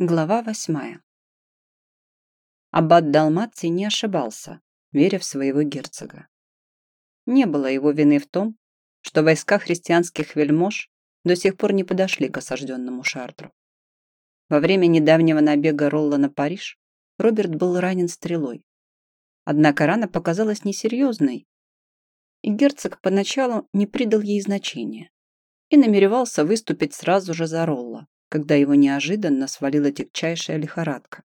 Глава восьмая. Аббат Далмаций не ошибался, веря в своего герцога. Не было его вины в том, что войска христианских вельмож до сих пор не подошли к осажденному Шартру. Во время недавнего набега Ролла на Париж Роберт был ранен стрелой. Однако рана показалась несерьезной, и герцог поначалу не придал ей значения и намеревался выступить сразу же за Ролла, когда его неожиданно свалила тягчайшая лихорадка.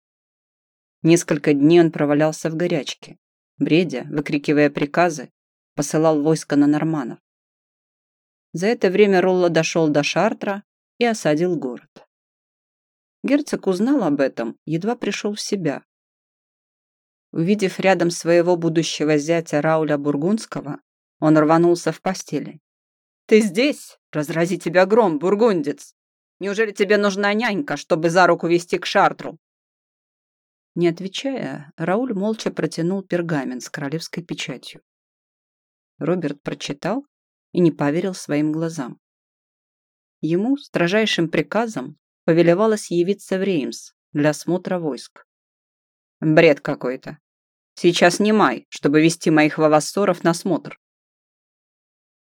Несколько дней он провалялся в горячке, бредя, выкрикивая приказы, посылал войско на норманов. За это время Ролло дошел до Шартра и осадил город. Герцог узнал об этом, едва пришел в себя. Увидев рядом своего будущего зятя Рауля Бургундского, он рванулся в постели. «Ты здесь? Разрази тебя гром, бургундец! Неужели тебе нужна нянька, чтобы за руку вести к Шартру?» Не отвечая, Рауль молча протянул пергамент с королевской печатью. Роберт прочитал и не поверил своим глазам. Ему строжайшим приказом повелевалось явиться в Реймс для осмотра войск. Бред какой-то. Сейчас не май, чтобы вести моих вавассоров на смотр.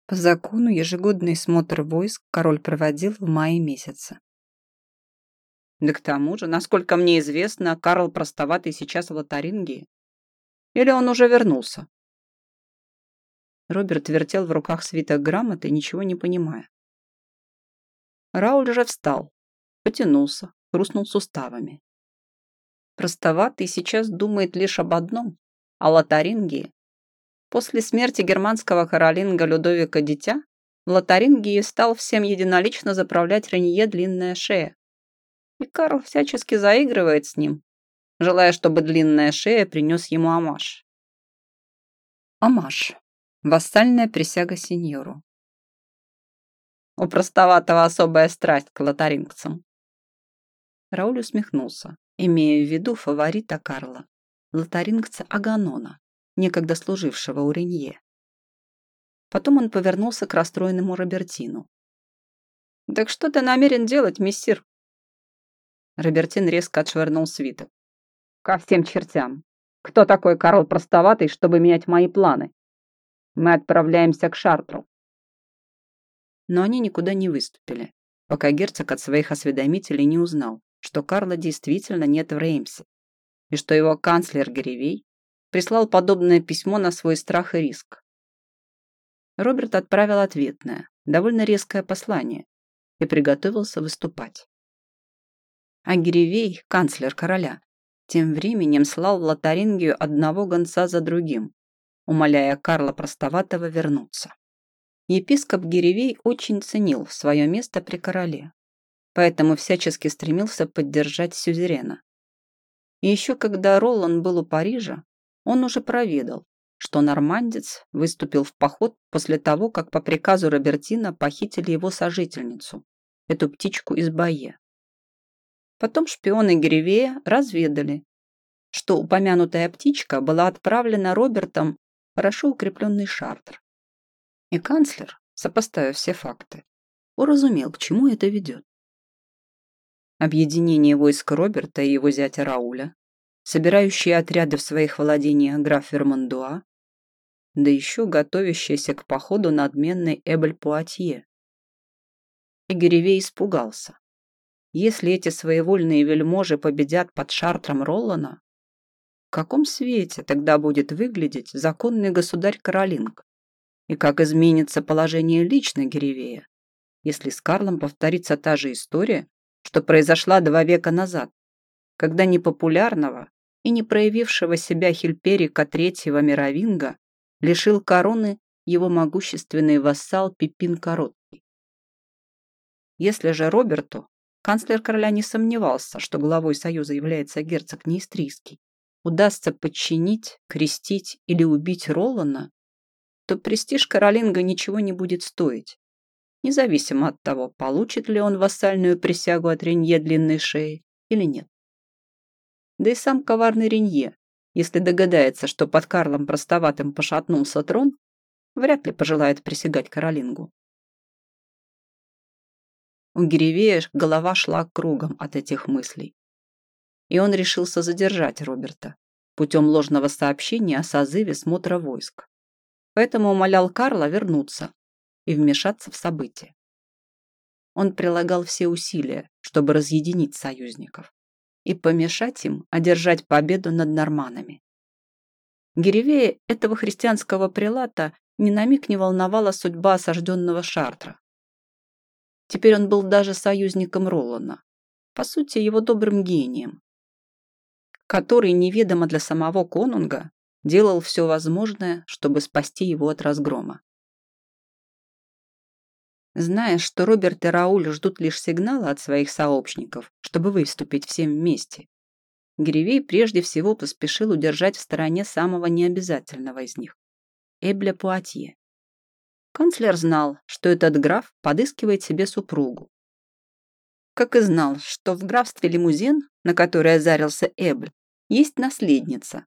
По закону ежегодный смотр войск король проводил в мае месяце. Да к тому же, насколько мне известно, Карл Простоватый сейчас в Лотарингии. Или он уже вернулся? Роберт вертел в руках свиток грамоты, ничего не понимая. Рауль же встал, потянулся, хрустнул суставами. Простоватый сейчас думает лишь об одном – о Лотарингии После смерти германского королинга Людовика Дитя в Лотарингии стал всем единолично заправлять Ренье длинная шея. И Карл всячески заигрывает с ним, желая, чтобы длинная шея принес ему амаш. Амаш. Вассальная присяга сеньору. У простоватого особая страсть к лотарингцам. Рауль усмехнулся, имея в виду фаворита Карла, лотарингца Аганона, некогда служившего у Ренье. Потом он повернулся к расстроенному Робертину. «Так что ты намерен делать, миссир?» Робертин резко отшвырнул свиток. «Ко всем чертям! Кто такой Карл Простоватый, чтобы менять мои планы? Мы отправляемся к Шартру». Но они никуда не выступили, пока герцог от своих осведомителей не узнал, что Карла действительно нет в Реймсе, и что его канцлер Геревей прислал подобное письмо на свой страх и риск. Роберт отправил ответное, довольно резкое послание и приготовился выступать. А Гиревей, канцлер короля, тем временем слал в Лотарингию одного гонца за другим, умоляя Карла Простоватого вернуться. Епископ Гиревей очень ценил свое место при короле, поэтому всячески стремился поддержать сюзерена. И еще когда Ролан был у Парижа, он уже проведал, что нормандец выступил в поход после того, как по приказу Робертина похитили его сожительницу, эту птичку из Бае. Потом шпионы Геревея разведали, что упомянутая птичка была отправлена Робертом в хорошо укрепленный шартер. И канцлер, сопоставив все факты, уразумел, к чему это ведет. Объединение войск Роберта и его зятя Рауля собирающие отряды в своих владениях граф Вермандуа, да еще готовящийся к походу на отменный Эбель-Пуатье. Игоревей испугался. Если эти своевольные вельможи победят под шартром Роллана, в каком свете тогда будет выглядеть законный государь Каролинг? И как изменится положение лично Геревея, если с Карлом повторится та же история, что произошла два века назад, когда непопулярного и не проявившего себя Хильперика III Мировинга лишил короны его могущественный вассал Пипин Короткий. Если же Роберту, канцлер короля не сомневался, что главой союза является герцог Неистрийский, удастся подчинить, крестить или убить Ролана, то престиж Каролинга ничего не будет стоить, независимо от того, получит ли он вассальную присягу от Ренье длинной шеи или нет. Да и сам коварный Ренье, если догадается, что под Карлом Простоватым пошатнулся трон, вряд ли пожелает присягать Каролингу. У Гиревея голова шла кругом от этих мыслей. и он решился задержать Роберта путем ложного сообщения о созыве смотра войск. Поэтому умолял Карла вернуться и вмешаться в события. Он прилагал все усилия, чтобы разъединить союзников и помешать им одержать победу над норманами. Геревея этого христианского прилата ни на миг не волновала судьба осажденного Шартра. Теперь он был даже союзником Ролана, по сути, его добрым гением, который неведомо для самого конунга делал все возможное, чтобы спасти его от разгрома. Зная, что Роберт и Рауль ждут лишь сигнала от своих сообщников, чтобы выступить всем вместе, Гиревей прежде всего поспешил удержать в стороне самого необязательного из них – Эбля Пуатье. Канцлер знал, что этот граф подыскивает себе супругу. Как и знал, что в графстве Лимузен, на которое зарился Эбль, есть наследница,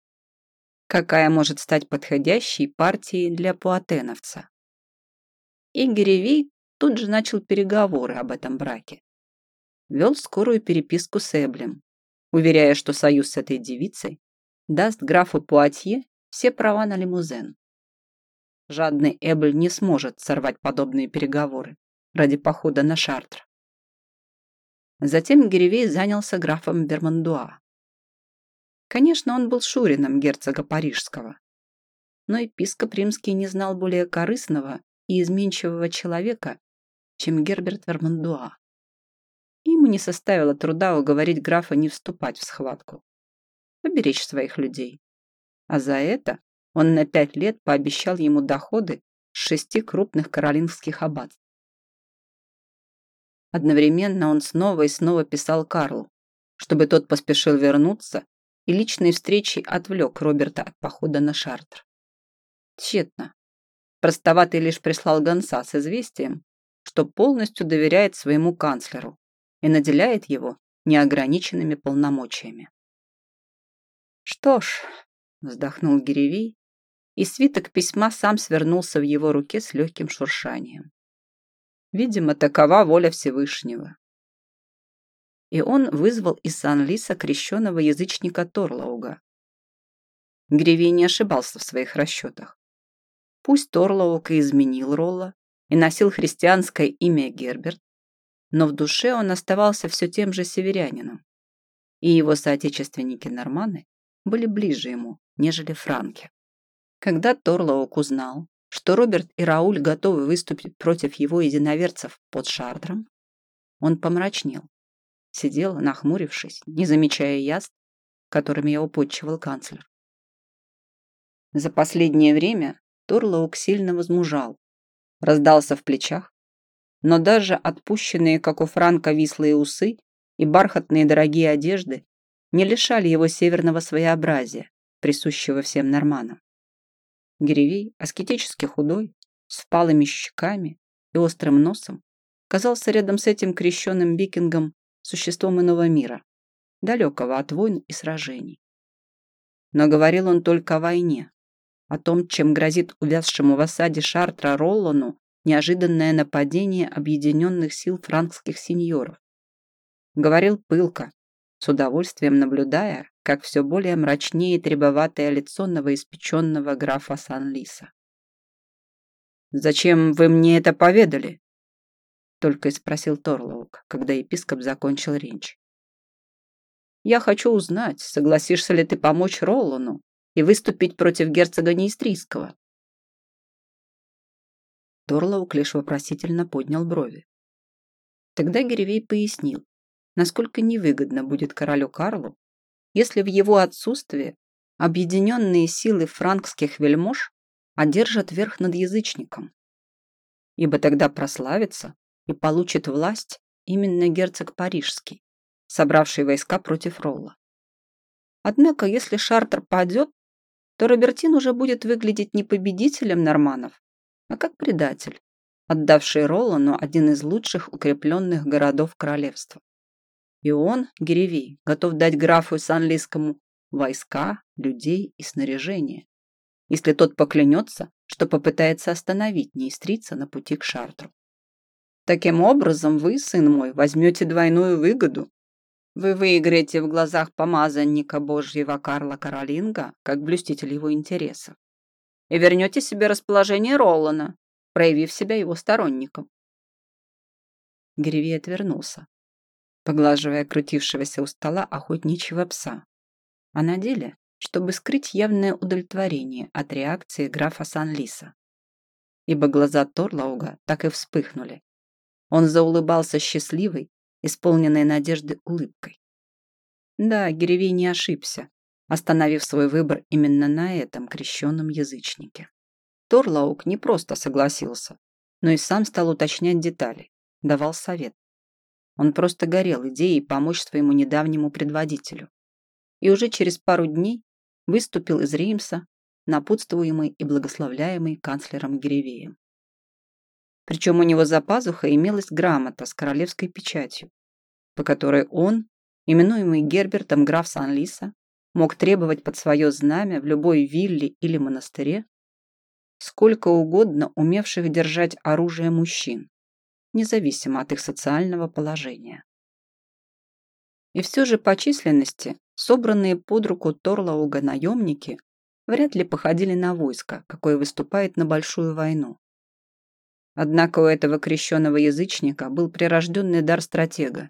какая может стать подходящей партией для пуатеновца. И Гиревей тут же начал переговоры об этом браке. Вел скорую переписку с Эблем, уверяя, что союз с этой девицей даст графу Пуатье все права на лимузен. Жадный Эбль не сможет сорвать подобные переговоры ради похода на Шартр. Затем Гиревей занялся графом Бермандуа. Конечно, он был шурином герцога Парижского, но епископ римский не знал более корыстного и изменчивого человека, чем Герберт Вермандуа. Ему не составило труда уговорить графа не вступать в схватку, поберечь своих людей. А за это он на пять лет пообещал ему доходы с шести крупных каролинских аббатств. Одновременно он снова и снова писал Карлу, чтобы тот поспешил вернуться и личной встречей отвлек Роберта от похода на Шартр. Тщетно. Простоватый лишь прислал гонца с известием, что полностью доверяет своему канцлеру и наделяет его неограниченными полномочиями. «Что ж», — вздохнул Гиревей, и свиток письма сам свернулся в его руке с легким шуршанием. Видимо, такова воля Всевышнего. И он вызвал из Сан-Лиса крещенного язычника Торлауга. Гривей не ошибался в своих расчетах. Пусть Торлауг и изменил Ролла, и носил христианское имя Герберт, но в душе он оставался все тем же северянином, и его соотечественники-норманы были ближе ему, нежели франки. Когда Торлоук узнал, что Роберт и Рауль готовы выступить против его единоверцев под Шардром, он помрачнел, сидел, нахмурившись, не замечая яств, которыми его подчивал канцлер. За последнее время Торлоук сильно возмужал, раздался в плечах, но даже отпущенные, как у Франка, вислые усы и бархатные дорогие одежды не лишали его северного своеобразия, присущего всем норманам. Гиревей, аскетически худой, с впалыми щеками и острым носом, казался рядом с этим крещенным викингом существом иного мира, далекого от войн и сражений. Но говорил он только о войне, о том, чем грозит увязшему в осаде Шартра Роллану неожиданное нападение объединенных сил франкских сеньоров. Говорил пылко, с удовольствием наблюдая, как все более мрачнее требоватое лицо новоиспеченного графа Сан-Лиса. «Зачем вы мне это поведали?» Только и спросил Торлоук, когда епископ закончил речь. «Я хочу узнать, согласишься ли ты помочь Роллану и выступить против герцога Неистрийского. Торлоук лишь вопросительно поднял брови. Тогда Геревей пояснил, насколько невыгодно будет королю Карлу, если в его отсутствие объединенные силы франкских вельмож одержат верх над язычником, ибо тогда прославится и получит власть именно герцог Парижский, собравший войска против Ролла. Однако, если Шартер падет, то Робертин уже будет выглядеть не победителем норманов, а как предатель, отдавший Ролану один из лучших укрепленных городов королевства. И он, Геревей, готов дать графу Санлийскому войска, людей и снаряжение, если тот поклянется, что попытается остановить неистрица на пути к Шартру. Таким образом, вы, сын мой, возьмете двойную выгоду. Вы выиграете в глазах помазанника Божьего Карла Каролинга как блюститель его интересов и вернете себе расположение Роллана, проявив себя его сторонником. Гривей отвернулся, поглаживая крутившегося у стола охотничьего пса. А на деле, чтобы скрыть явное удовлетворение от реакции графа Сан-Лиса. Ибо глаза Торлауга так и вспыхнули. Он заулыбался счастливой, исполненной надежды улыбкой. Да, Гиревей не ошибся, остановив свой выбор именно на этом крещенном язычнике. Торлаук не просто согласился, но и сам стал уточнять детали, давал совет. Он просто горел идеей помочь своему недавнему предводителю. И уже через пару дней выступил из Реймса, напутствуемый и благословляемый канцлером Гиревеем. Причем у него за пазухой имелась грамота с королевской печатью, по которой он, именуемый Гербертом граф Сан-Лиса, мог требовать под свое знамя в любой вилле или монастыре сколько угодно умевших держать оружие мужчин, независимо от их социального положения. И все же по численности собранные под руку Торлауга наемники вряд ли походили на войско, какое выступает на большую войну. Однако у этого крещенного язычника был прирожденный дар стратега.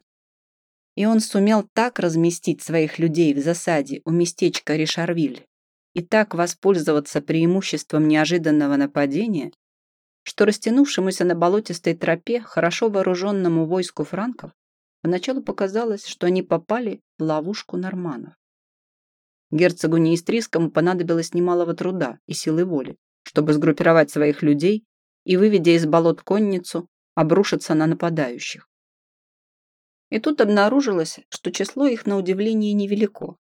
И он сумел так разместить своих людей в засаде у местечка Ришарвиль и так воспользоваться преимуществом неожиданного нападения, что растянувшемуся на болотистой тропе хорошо вооруженному войску франков поначалу показалось, что они попали в ловушку норманов. Герцогу Неистрийскому понадобилось немалого труда и силы воли, чтобы сгруппировать своих людей и, выведя из болот конницу, обрушиться на нападающих. И тут обнаружилось, что число их на удивление невелико.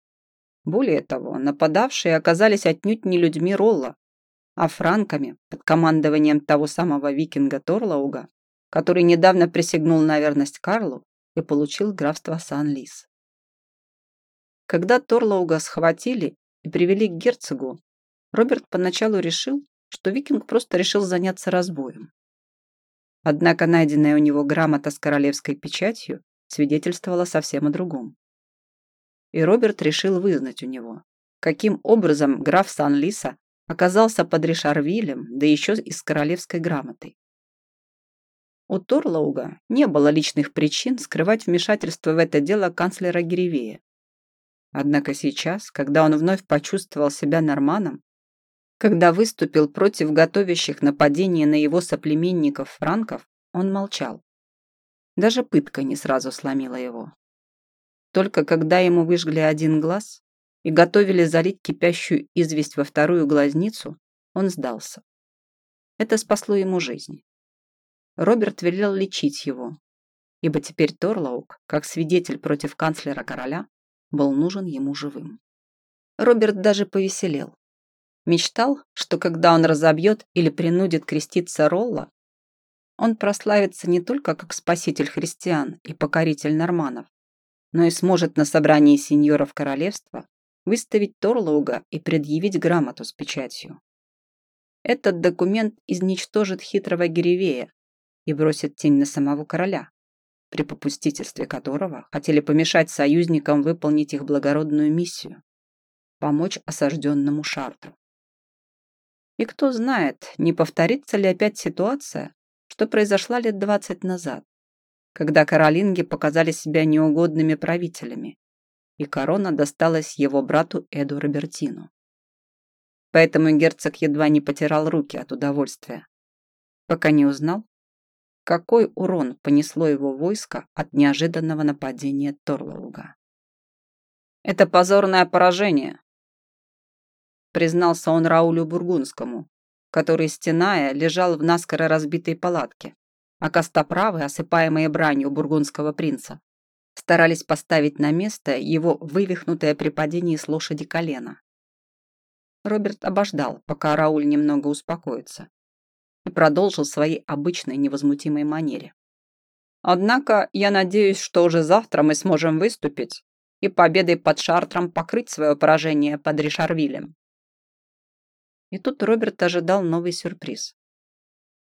Более того, нападавшие оказались отнюдь не людьми Ролла, а франками под командованием того самого викинга Торлауга, который недавно присягнул на верность Карлу и получил графство Сан-Лис. Когда Торлауга схватили и привели к герцогу, Роберт поначалу решил, что викинг просто решил заняться разбоем. Однако найденная у него грамота с королевской печатью свидетельствовала совсем о другом. И Роберт решил вызнать у него, каким образом граф Сан-Лиса оказался под Ришарвилем, да еще и с королевской грамотой. У Торлауга не было личных причин скрывать вмешательство в это дело канцлера Гиревея. Однако сейчас, когда он вновь почувствовал себя норманом, когда выступил против готовящих нападение на его соплеменников франков, он молчал. Даже пытка не сразу сломила его. Только когда ему выжгли один глаз и готовили залить кипящую известь во вторую глазницу, он сдался. Это спасло ему жизнь. Роберт велел лечить его, ибо теперь Торлаук, как свидетель против канцлера короля, был нужен ему живым. Роберт даже повеселел. Мечтал, что когда он разобьет или принудит креститься Ролла, он прославится не только как спаситель христиан и покоритель норманов, но и сможет на собрании сеньоров королевства выставить Торлауга и предъявить грамоту с печатью. Этот документ изничтожит хитрого Гиревея и бросит тень на самого короля, при попустительстве которого хотели помешать союзникам выполнить их благородную миссию – помочь осажденному Шартру. И кто знает, не повторится ли опять ситуация, что произошла лет 20 назад, когда каролинги показали себя неугодными правителями, и корона досталась его брату Эду Робертину. Поэтому герцог едва не потирал руки от удовольствия, пока не узнал, какой урон понесло его войско от неожиданного нападения Торлауга. «Это позорное поражение», признался он Раулю Бургундскому, который, стеная, лежал в наскоро разбитой палатке, а костоправы, осыпаемые бранью бургундского принца, старались поставить на место его вывихнутое при падении с лошади колено. Роберт обождал, пока Рауль немного успокоится, и продолжил своей обычной невозмутимой манере. «Однако я надеюсь, что уже завтра мы сможем выступить и победой под Шартром покрыть свое поражение под Ришарвилем. И тут Роберт ожидал новый сюрприз.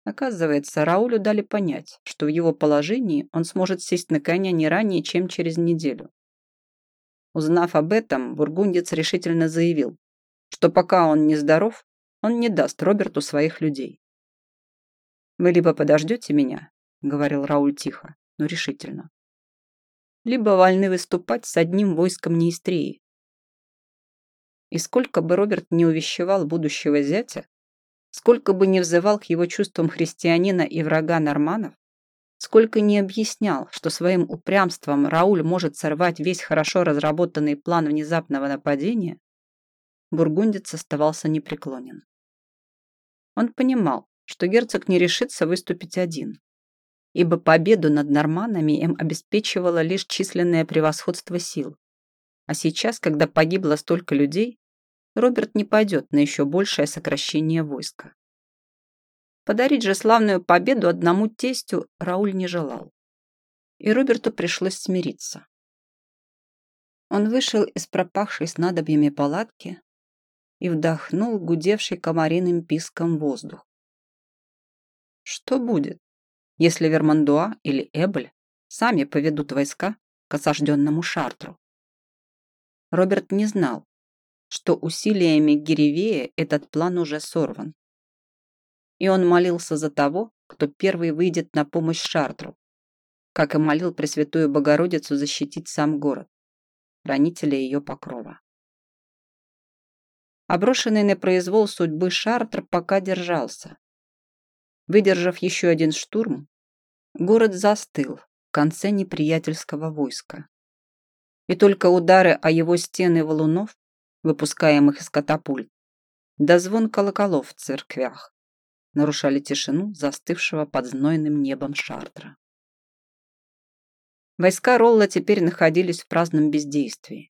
Оказывается, Раулю дали понять, что в его положении он сможет сесть на коня не ранее, чем через неделю. Узнав об этом, бургундец решительно заявил, что пока он не здоров, он не даст Роберту своих людей. «Вы либо подождете меня», — говорил Рауль тихо, но решительно, «либо вольны выступать с одним войском Неистрии». И сколько бы Роберт не увещевал будущего зятя, сколько бы не взывал к его чувствам христианина и врага норманов, сколько не объяснял, что своим упрямством Рауль может сорвать весь хорошо разработанный план внезапного нападения, бургундец оставался непреклонен. Он понимал, что герцог не решится выступить один, ибо победу над норманами им обеспечивало лишь численное превосходство сил. А сейчас, когда погибло столько людей, Роберт не пойдет на еще большее сокращение войска. Подарить же славную победу одному тестю Рауль не желал. И Роберту пришлось смириться. Он вышел из пропахшей снадобьями палатки и вдохнул гудевший комариным писком воздух. Что будет, если Вермандуа или Эбль сами поведут войска к осажденному Шартру? Роберт не знал, что усилиями Гиревея этот план уже сорван. И он молился за того, кто первый выйдет на помощь Шартру, как и молил Пресвятую Богородицу защитить сам город, хранителя ее покрова. Оброшенный на произвол судьбы Шартр пока держался. Выдержав еще один штурм, город застыл в конце неприятельского войска. И только удары о его стены валунов, выпускаемых из катапульт, да звон колоколов в церквях, нарушали тишину застывшего под знойным небом Шартра. Войска Ролла теперь находились в праздном бездействии.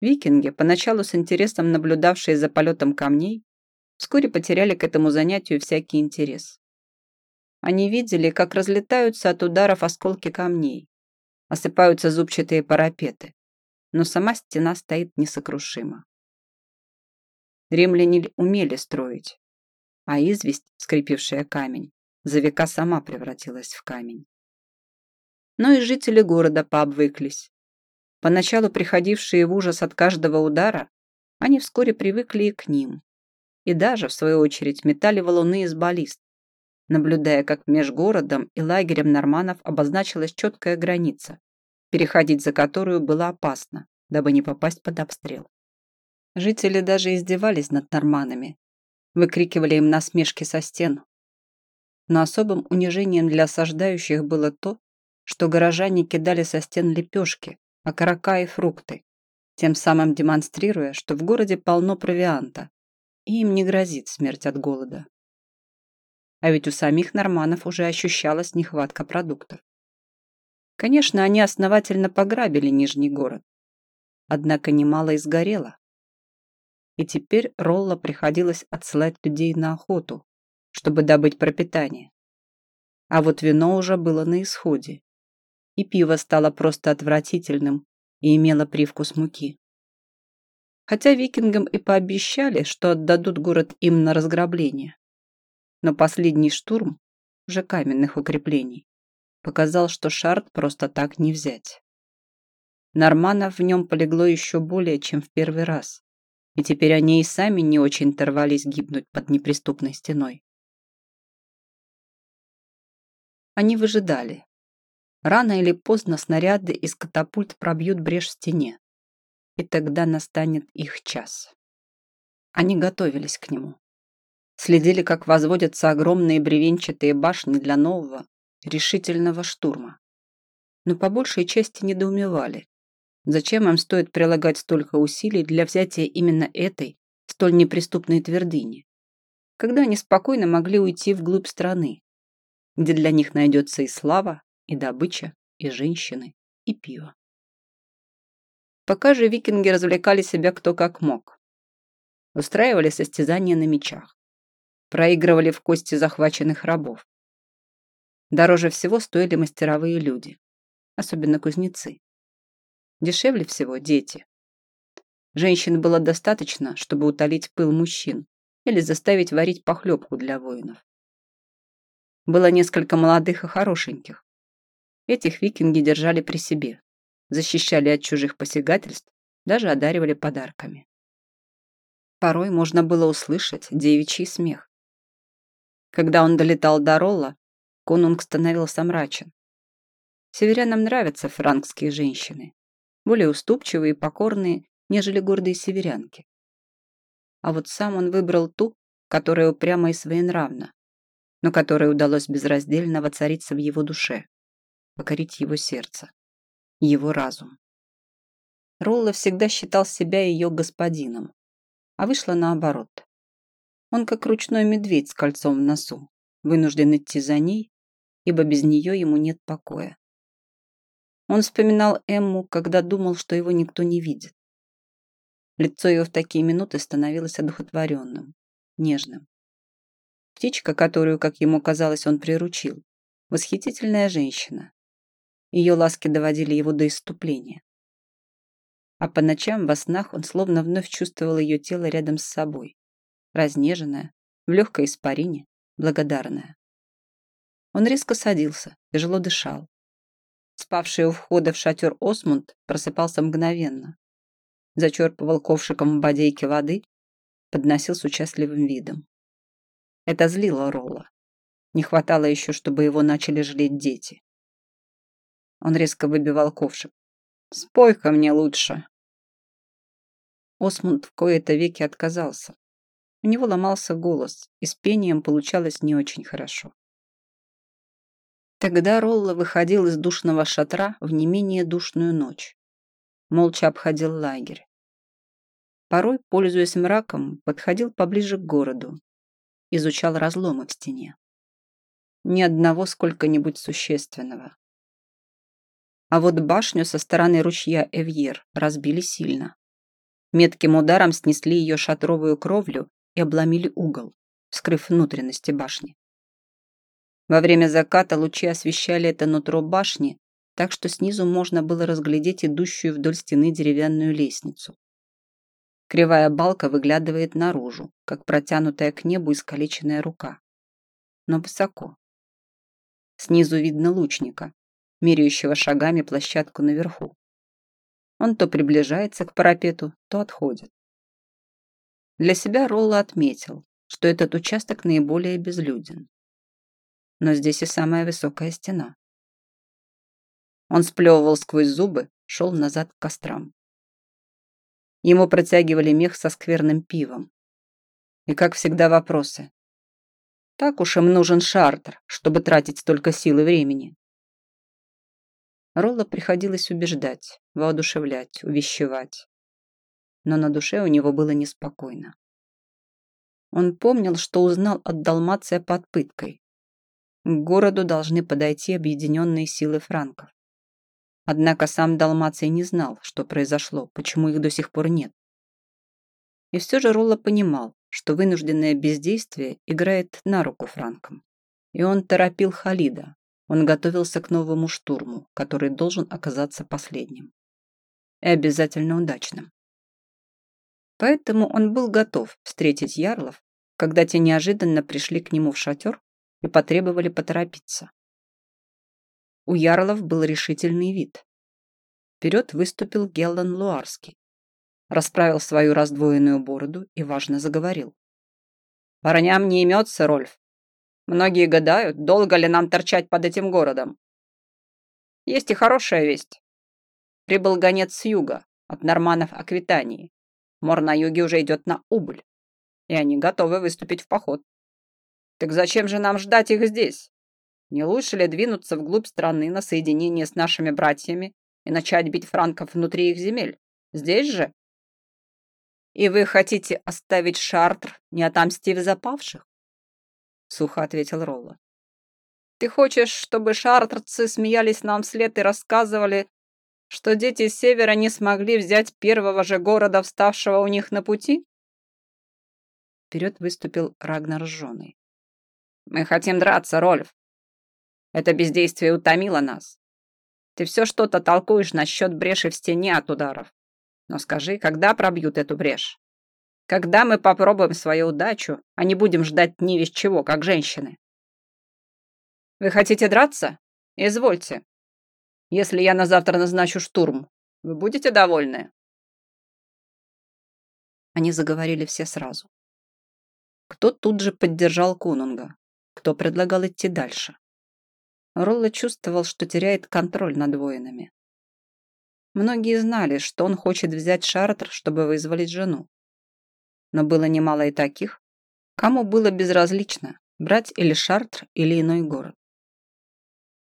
Викинги, поначалу с интересом наблюдавшие за полетом камней, вскоре потеряли к этому занятию всякий интерес. Они видели, как разлетаются от ударов осколки камней, осыпаются зубчатые парапеты, но сама стена стоит несокрушимо. Римляне умели строить, а известь, скрепившая камень, за века сама превратилась в камень. Но и жители города пообвыклись. Поначалу приходившие в ужас от каждого удара, они вскоре привыкли и к ним. И даже, в свою очередь, метали валуны из баллист, наблюдая, как меж городом и лагерем норманов обозначилась четкая граница, переходить за которую было опасно, дабы не попасть под обстрел. Жители даже издевались над норманами, выкрикивали им насмешки со стен. Но особым унижением для осаждающих было то, что горожане кидали со стен лепешки, окорока и фрукты, тем самым демонстрируя, что в городе полно провианта, и им не грозит смерть от голода. А ведь у самих норманов уже ощущалась нехватка продуктов. Конечно, они основательно пограбили Нижний город, однако немало изгорело. И теперь Ролла приходилось отсылать людей на охоту, чтобы добыть пропитание. А вот вино уже было на исходе, и пиво стало просто отвратительным и имело привкус муки. Хотя викингам и пообещали, что отдадут город им на разграбление. Но последний штурм, уже каменных укреплений, показал, что Шарт просто так не взять. Норманов в нем полегло еще более, чем в первый раз, и теперь они и сами не очень торвались гибнуть под неприступной стеной. Они выжидали, Рано или поздно снаряды из катапульт пробьют брешь в стене, и тогда настанет их час. Они готовились к нему. Следили, как возводятся огромные бревенчатые башни для нового, решительного штурма. Но по большей части недоумевали, зачем им стоит прилагать столько усилий для взятия именно этой, столь неприступной твердыни, когда они спокойно могли уйти вглубь страны, где для них найдется и слава, и добыча, и женщины, и пиво. Пока же викинги развлекали себя кто как мог. Устраивали состязания на мечах. Проигрывали в кости захваченных рабов. Дороже всего стоили мастеровые люди, особенно кузнецы. Дешевле всего дети. Женщин было достаточно, чтобы утолить пыл мужчин или заставить варить похлебку для воинов. Было несколько молодых и хорошеньких, Этих викинги держали при себе. защищали от чужих посягательств, даже одаривали подарками. Порой можно было услышать девичий смех. Когда он долетал до Ролла, конунг становился мрачен. Северянам нравятся франкские женщины, более уступчивые и покорные, нежели гордые северянки. А вот сам он выбрал ту, которая упряма и своенравна, но которой удалось безраздельно воцариться в его душе, покорить его сердце, его разум. Ролла всегда считал себя ее господином, а вышло наоборот. Он как ручной медведь с кольцом в носу, вынужден идти за ней, ибо без нее ему нет покоя. Он вспоминал Эмму, когда думал, что его никто не видит. Лицо ее в такие минуты становилось одухотворенным, нежным. Птичка, которую, как ему казалось, он приручил, восхитительная женщина. Ее ласки доводили его до иступления. А по ночам во снах он словно вновь чувствовал ее тело рядом с собой, разнеженное, в легкой испарине, благодарное. Он резко садился, тяжело дышал. Спавший у входа в шатер Осмунд просыпался мгновенно. Зачерпывал ковшиком в бодейке воды, подносил с участливым видом. Это злило Ролла. Не хватало еще, чтобы его начали жалеть дети. Он резко выбивал ковшик. «Спой-ка мне лучше!» Осмунд в кои-то веки отказался. У него ломался голос, и с пением получалось не очень хорошо. Тогда Ролла выходил из душного шатра в не менее душную ночь. Молча обходил лагерь. Порой, пользуясь мраком, подходил поближе к городу, изучал разломы в стене. Ни одного сколько-нибудь существенного. А вот башню со стороны ручья Эвьер разбили сильно. Метким ударом снесли ее шатровую кровлю и обломили угол, вскрыв внутренности башни. Во время заката лучи освещали это нутро башни, так что снизу можно было разглядеть идущую вдоль стены деревянную лестницу. Кривая балка выглядывает наружу, как протянутая к небу искалеченная рука. Но высоко. Снизу видно лучника, меряющего шагами площадку наверху. Он то приближается к парапету, то отходит. Для себя Ролла отметил, что этот участок наиболее безлюден но здесь и самая высокая стена. Он сплевывал сквозь зубы, шел назад к кострам. Ему протягивали мех со скверным пивом. И, как всегда, вопросы. Так уж им нужен шартер, чтобы тратить столько сил и времени. Ролла приходилось убеждать, воодушевлять, увещевать. Но на душе у него было неспокойно. Он помнил, что узнал от Далмация под пыткой, к городу должны подойти объединенные силы франков. Однако сам Далмаций не знал, что произошло, почему их до сих пор нет. И все же Ролла понимал, что вынужденное бездействие играет на руку франкам. И он торопил Халида. Он готовился к новому штурму, который должен оказаться последним. И обязательно удачным. Поэтому он был готов встретить ярлов, когда те неожиданно пришли к нему в шатер и потребовали поторопиться. У Ярлов был решительный вид. Вперед выступил Геллан Луарский, расправил свою раздвоенную бороду и важно заговорил. «Парням не имется, Рольф. Многие гадают, долго ли нам торчать под этим городом. Есть и хорошая весть. Прибыл гонец с юга, от норманов Аквитании. Мор на юге уже идет на убыль, и они готовы выступить в поход. Так зачем же нам ждать их здесь? Не лучше ли двинуться вглубь страны на соединение с нашими братьями и начать бить франков внутри их земель? Здесь же? И вы хотите оставить Шартр, не отомстив за павших? Сухо ответил Ролла. Ты хочешь, чтобы шартрцы смеялись нам вслед и рассказывали, что дети севера не смогли взять первого же города, вставшего у них на пути? Вперед выступил Рагнар Жженый. Мы хотим драться, Рольф. Это бездействие утомило нас. Ты все что-то толкуешь насчет бреши в стене от ударов. Но скажи, когда пробьют эту брешь? Когда мы попробуем свою удачу, а не будем ждать ни весь чего, как женщины? Вы хотите драться? Извольте. Если я на завтра назначу штурм, вы будете довольны?» Они заговорили все сразу. Кто тут же поддержал Конунга, кто предлагал идти дальше. Ролла чувствовал, что теряет контроль над воинами. Многие знали, что он хочет взять Шартр, чтобы вызволить жену. Но было немало и таких, кому было безразлично, брать или Шартр, или иной город.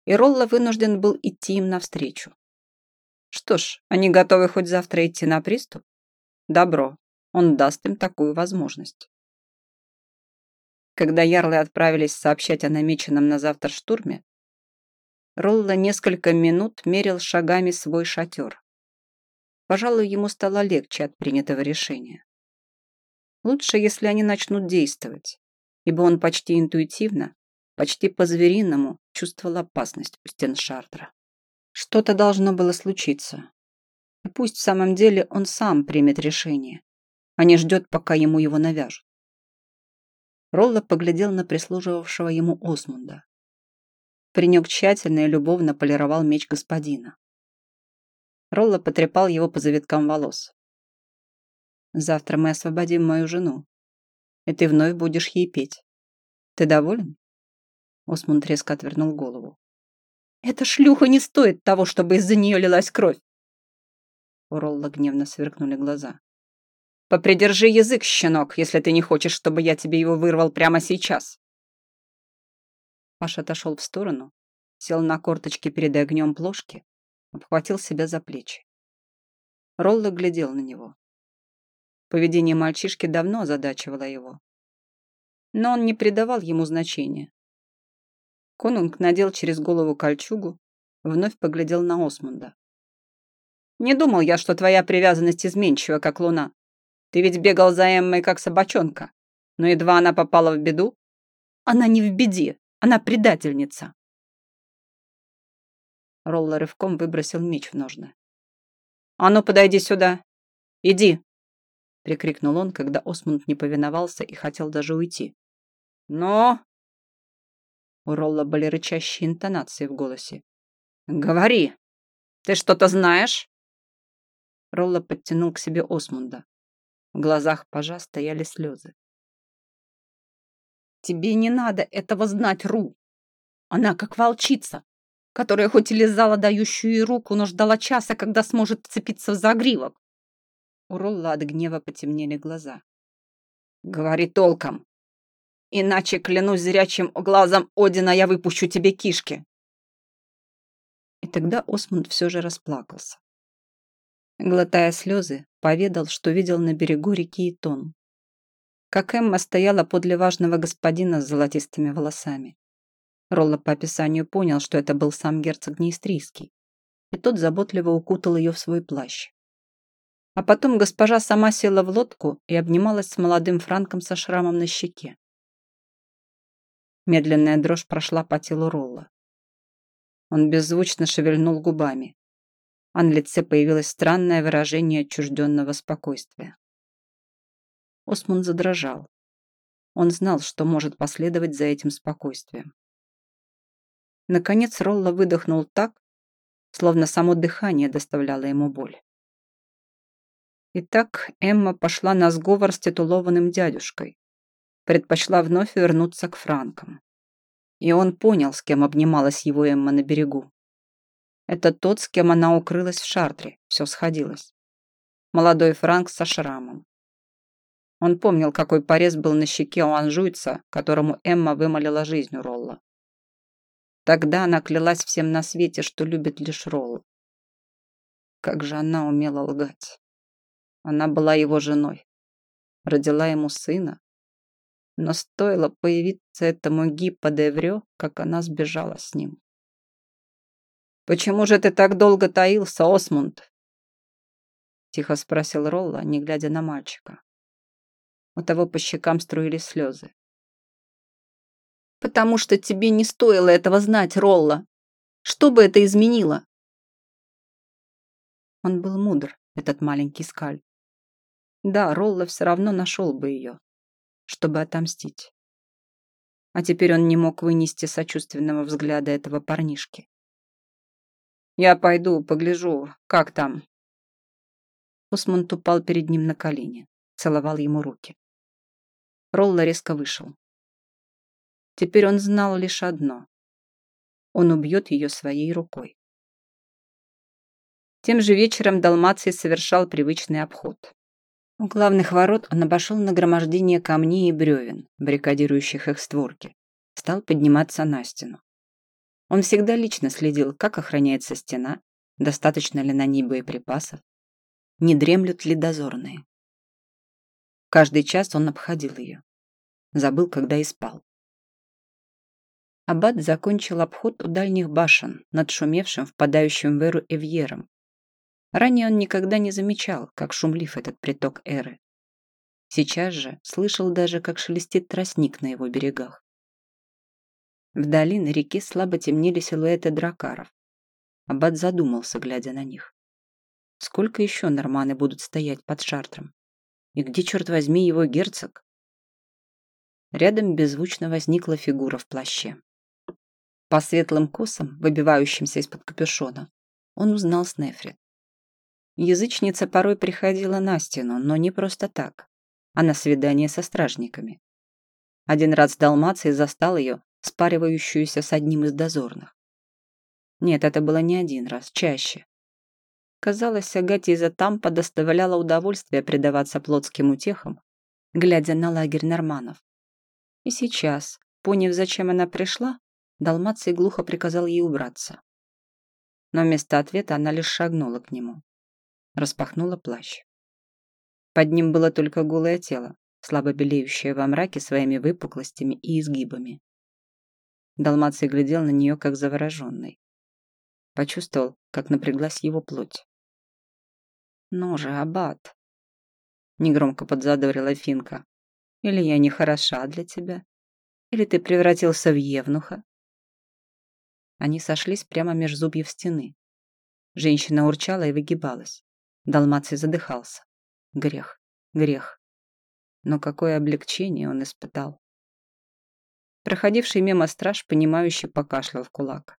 И Ролла вынужден был идти им навстречу. Что ж, они готовы хоть завтра идти на приступ? Добро, он даст им такую возможность. Когда ярлы отправились сообщать о намеченном на завтра штурме, Ролла несколько минут мерил шагами свой шатер. Пожалуй, ему стало легче от принятого решения. Лучше, если они начнут действовать, ибо он почти интуитивно, почти по-звериному чувствовал опасность у стен Шартра. Что-то должно было случиться. И пусть в самом деле он сам примет решение, а не ждет, пока ему его навяжут. Ролла поглядел на прислуживавшего ему Осмунда. Принек тщательно и любовно полировал меч господина. Ролла потрепал его по завиткам волос. «Завтра мы освободим мою жену, и ты вновь будешь ей петь. Ты доволен?» Осмунд резко отвернул голову. «Эта шлюха не стоит того, чтобы из-за нее лилась кровь!» У Ролла гневно сверкнули глаза. «Попридержи язык, щенок, если ты не хочешь, чтобы я тебе его вырвал прямо сейчас!» Паша отошел в сторону, сел на корточки перед огнем плошки, обхватил себя за плечи. Ролла глядел на него. Поведение мальчишки давно озадачивало его. Но он не придавал ему значения. Конунг надел через голову кольчугу, вновь поглядел на Осмунда. «Не думал я, что твоя привязанность изменчива, как луна. Ты ведь бегал за Эммой, как собачонка. Но едва она попала в беду...» «Она не в беде, она предательница!» Ролла рывком выбросил меч в ножны. «А ну, подойди сюда! Иди!» прикрикнул он, когда Осмунд не повиновался и хотел даже уйти. «Но...» У Ролла были рычащие интонации в голосе. «Говори! Ты что-то знаешь?» Ролла подтянул к себе Осмунда. В глазах пажа стояли слезы. Тебе не надо этого знать, Ру. Она как волчица, которая хоть и лизала дающую ей руку, но ждала часа, когда сможет вцепиться в загривок. У Ролла от гнева потемнели глаза. Говори толком. Иначе, клянусь зрячим глазом Одина, я выпущу тебе кишки. И тогда Осмунд все же расплакался. Глотая слезы, поведал, что видел на берегу реки Итон как Эмма стояла подле важного господина с золотистыми волосами. Ролла по описанию понял, что это был сам герцог Неистрийский, и тот заботливо укутал ее в свой плащ. А потом госпожа сама села в лодку и обнималась с молодым франком со шрамом на щеке. Медленная дрожь прошла по телу Ролла. Он беззвучно шевельнул губами, а на лице появилось странное выражение отчужденного спокойствия. Осман задрожал. Он знал, что может последовать за этим спокойствием. Наконец Ролла выдохнул так, словно само дыхание доставляло ему боль. Итак, Эмма пошла на сговор с титулованным дядюшкой, предпочла вновь вернуться к Франкам. И он понял, с кем обнималась его Эмма на берегу. Это тот, с кем она укрылась в Шартре, все сходилось. Молодой Франк со шрамом. Он помнил, какой порез был на щеке у анжуйца, которому Эмма вымолила жизнь у Ролла. Тогда она клялась всем на свете, что любит лишь Ролла. Как же она умела лгать. Она была его женой, родила ему сына. Но стоило появиться этому Гиппо де как она сбежала с ним. «Почему же ты так долго таился, Осмунд?» Тихо спросил Ролла, не глядя на мальчика. У того по щекам струились слезы. «Потому что тебе не стоило этого знать, Ролла. Что бы это изменило?» Он был мудр, этот маленький скаль. Да, Ролла все равно нашел бы ее, чтобы отомстить. А теперь он не мог вынести сочувственного взгляда этого парнишки. Я пойду, погляжу, как там. Осмонд упал перед ним на колени, целовал ему руки. Ролла резко вышел. Теперь он знал лишь одно. Он убьет ее своей рукой. Тем же вечером Далмаций совершал привычный обход. У главных ворот он обошел нагромождение камней и бревен, баррикадирующих их створки. Стал подниматься на стену. Он всегда лично следил, как охраняется стена, достаточно ли на ней боеприпасов, не дремлют ли дозорные. Каждый час он обходил ее. Забыл, когда и спал. Аббат закончил обход у дальних башен, над шумевшим, впадающим в эру Эвьером. Ранее он никогда не замечал, как шумлив этот приток эры. Сейчас же слышал даже, как шелестит тростник на его берегах. Вдали на реке слабо темнели силуэты дракаров. Аббат задумался, глядя на них. Сколько еще норманы будут стоять под шартром? И где, черт возьми, его герцог? Рядом беззвучно возникла фигура в плаще. По светлым косам, выбивающимся из-под капюшона, он узнал Снефрит. Язычница порой приходила на стену, но не просто так, а на свидание со стражниками. Один раз Далмаций застал ее, спаривающуюся с одним из дозорных. Нет, это было не один раз, чаще. Казалось, Агате из Тампа доставляла удовольствие предаваться плотским утехам, глядя на лагерь норманов. И сейчас, поняв, зачем она пришла, Далмаций глухо приказал ей убраться. Но вместо ответа она лишь шагнула к нему. Распахнула плащ. Под ним было только голое тело, слабо белеющее во мраке своими выпуклостями и изгибами. Далмаций глядел на нее, как завороженный. Почувствовал, как напряглась его плоть. «Ну же, аббат!» Негромко подзадорила Финка. «Или я не хороша для тебя? Или ты превратился в евнуха?» Они сошлись прямо меж зубьев стены. Женщина урчала и выгибалась. Далмаций задыхался. Грех, грех. Но какое облегчение он испытал. Проходивший мимо страж, понимающий, покашлял в кулак.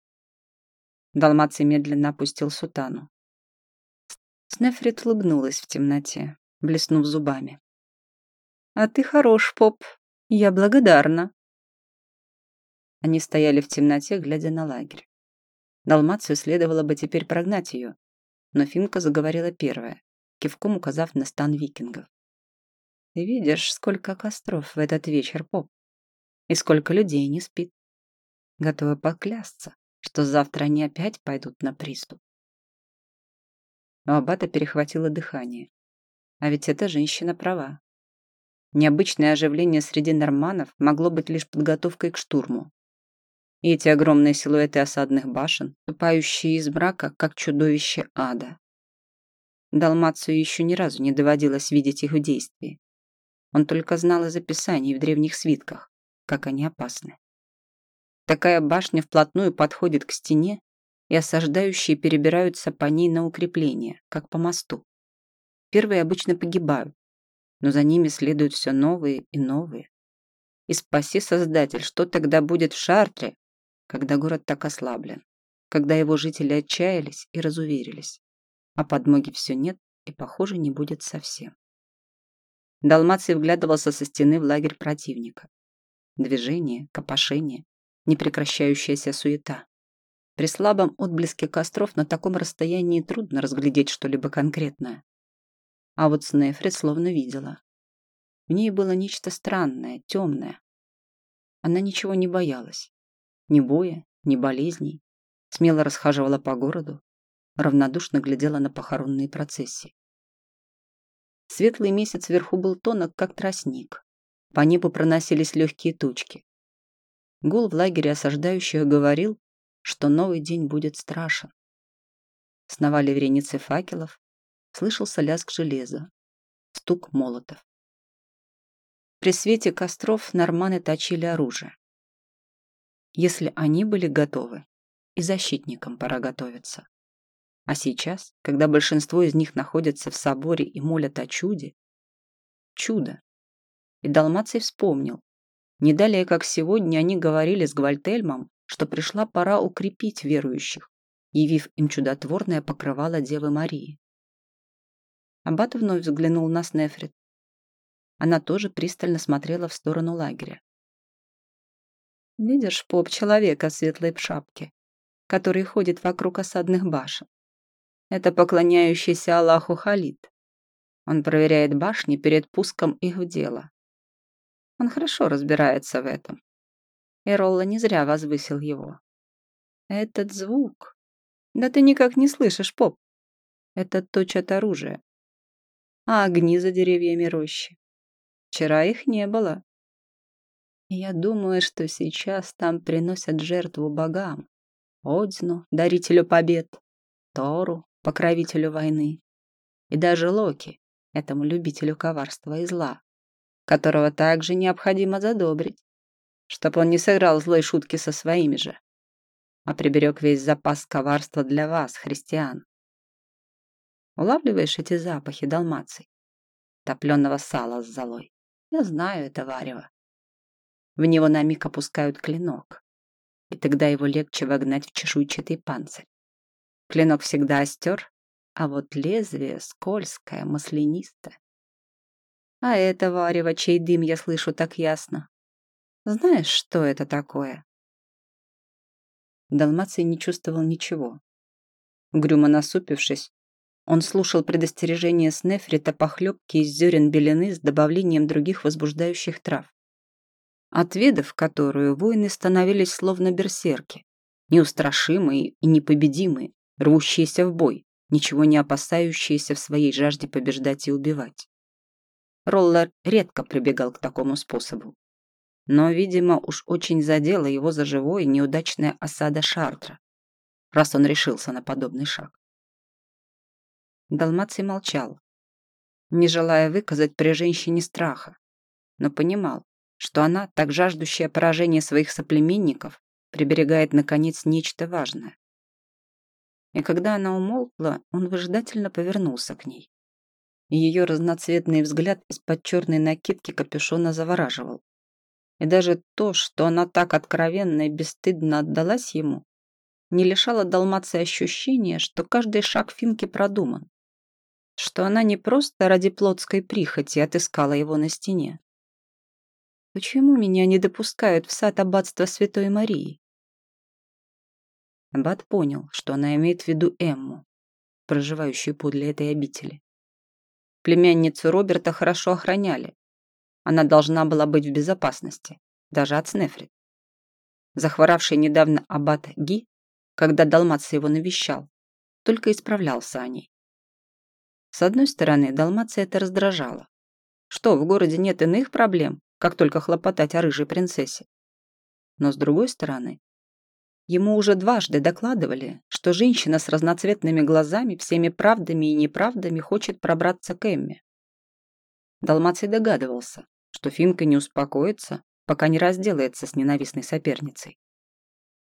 Далмаций медленно опустил сутану. Снефрит улыбнулась в темноте, блеснув зубами. «А ты хорош, поп. Я благодарна». Они стояли в темноте, глядя на лагерь. Далмацию следовало бы теперь прогнать ее, но Финка заговорила первая, кивком указав на стан викингов. «Ты видишь, сколько костров в этот вечер, поп?» И сколько людей не спит. Готова поклясться, что завтра они опять пойдут на приступ. У Аббата перехватило дыхание. А ведь эта женщина права. Необычное оживление среди норманов могло быть лишь подготовкой к штурму. И эти огромные силуэты осадных башен, тупающие из мрака, как чудовище ада. Далмацию еще ни разу не доводилось видеть их в. Он только знал из описаний в древних свитках как они опасны. Такая башня вплотную подходит к стене, и осаждающие перебираются по ней на укрепление, как по мосту. Первые обычно погибают, но за ними следуют все новые и новые. И спаси Создатель, что тогда будет в Шартре, когда город так ослаблен, когда его жители отчаялись и разуверились, а подмоги все нет и, похоже, не будет совсем. Далмаций вглядывался со стены в лагерь противника. Движение, копошение, непрекращающаяся суета. При слабом отблеске костров на таком расстоянии трудно разглядеть что-либо конкретное. А вот Снефрит словно видела. В ней было нечто странное, темное. Она ничего не боялась. Ни боя, ни болезней. Смело расхаживала по городу, равнодушно глядела на похоронные процессии. Светлый месяц вверху был тонок, как тростник. По небу проносились легкие тучки. Гул в лагере осаждающих говорил, что новый день будет страшен. Сновали вереницы факелов, слышался лязг железа, стук молотов. При свете костров норманы точили оружие. Если они были готовы, и защитникам пора готовиться. А сейчас, когда большинство из них находятся в соборе и молят о чуде, чудо, и Далмаций вспомнил. Не далее, как сегодня, они говорили с Гвальтельмом, что пришла пора укрепить верующих, явив им чудотворное покрывало Девы Марии. Аббат вновь взглянул на Снефрит. Она тоже пристально смотрела в сторону лагеря. «Видишь, поп, человека в светлой шапке, который ходит вокруг осадных башен. Это поклоняющийся Аллаху Халид. Он проверяет башни перед пуском их в дело. Он хорошо разбирается в этом. И Ролла не зря возвысил его. Этот звук. Да ты никак не слышишь, поп. Это точат оружие. А огни за деревьями рощи. Вчера их не было. я думаю, что сейчас там приносят жертву богам. Одзну, дарителю побед, Тору, покровителю войны, и даже Локи, этому любителю коварства и зла, которого также необходимо задобрить, чтобы он не сыграл злой шутки со своими же, а приберег весь запас коварства для вас, христиан. Улавливаешь эти запахи далмаций, топленого сала с золой? Я знаю это варево. В него на миг опускают клинок, и тогда его легче вогнать в чешуйчатый панцирь. Клинок всегда остер, а вот лезвие скользкое, маслянистое. А это варево, чей дым я слышу так ясно. Знаешь, что это такое? Далмаций не чувствовал ничего. Угрюмо насупившись, он слушал предостережение Снефрита похлебки из зерен белины с добавлением других возбуждающих трав. Отведав которую, воины становились словно берсерки, неустрашимые и непобедимые, рвущиеся в бой, ничего не опасающиеся в своей жажде побеждать и убивать. Роллер редко прибегал к такому способу. Но, видимо, уж очень задела его за живой неудачная осада Шартра, раз он решился на подобный шаг. Далмаций молчал, не желая выказать при женщине страха, но понимал, что она, так жаждущая поражения своих соплеменников, приберегает, наконец, нечто важное. И когда она умолкла, он выжидательно повернулся к ней. Ее разноцветный взгляд из-под черной накидки капюшона завораживал. И даже то, что она так откровенно и бесстыдно отдалась ему, не лишало Далмации ощущения, что каждый шаг Финки продуман. Что она не просто ради плотской прихоти отыскала его на стене. Почему меня не допускают в сад аббатства Святой Марии? Аббат понял, что она имеет в виду Эмму, проживающую подле этой обители. Племянницу Роберта хорошо охраняли. Она должна была быть в безопасности, даже от Снефрит. Захворавший недавно аббат Ги, когда Далмаций его навещал, только исправлялся о ней. С одной стороны, Далмация это раздражало. Что, в городе нет иных проблем, как только хлопотать о рыжей принцессе? Но с другой стороны, Ему уже дважды докладывали, что женщина с разноцветными глазами всеми правдами и неправдами хочет пробраться к Эмме. Далмаций догадывался, что Финка не успокоится, пока не разделается с ненавистной соперницей.